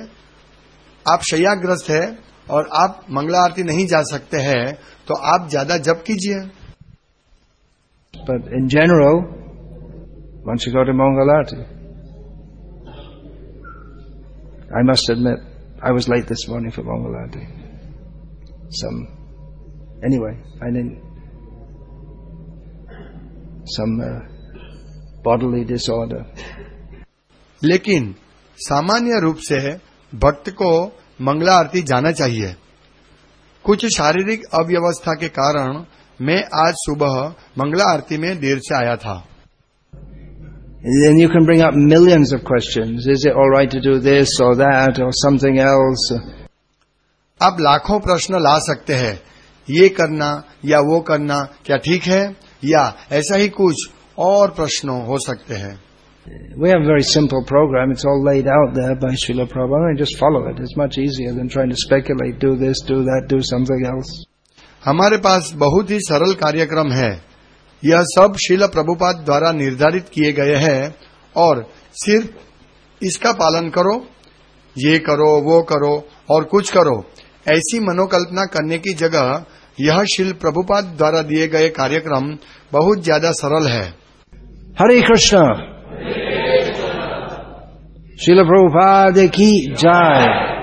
आप शैयाग्रस्त है और आप मंगला आरती नहीं जा सकते हैं तो आप ज़्यादा जप कीजिए। But in general once you mangala arati I must admit, I was late this morning for Mangalati. Some, anyway, I didn't, some uh, bodily disorder. लेकिन सामान्य रूप से भक्त को मंगला आरती जाना चाहिए कुछ शारीरिक अव्यवस्था के कारण मैं आज सुबह मंगला आरती में देर से आया था Then you can bring up millions of questions. Is it alright to do this or that or something else? आप लाखों प्रश्न ला सकते हैं ये करना या वो करना क्या ठीक है या ऐसा ही कुछ और प्रश्न हो सकते हैं We have a very simple program. It's all laid out there by Srila Prabhupada. And just follow it. It's much easier than trying to speculate, do this, do that, do something else. हमारे पास बहुत ही सरल कार्यक्रम है यह सब शिल प्रभुपाद द्वारा निर्धारित किए गए हैं और सिर्फ़ इसका पालन करो ये करो वो करो और कुछ करो। ऐसी मनोकल्पना करने की जगह यह शिल प्रभुपाद द्वारा दिए गए कार्यक्रम बहुत ज़्यादा सरल है। हरे कृष्ण। शिल Prabhupada ki jai.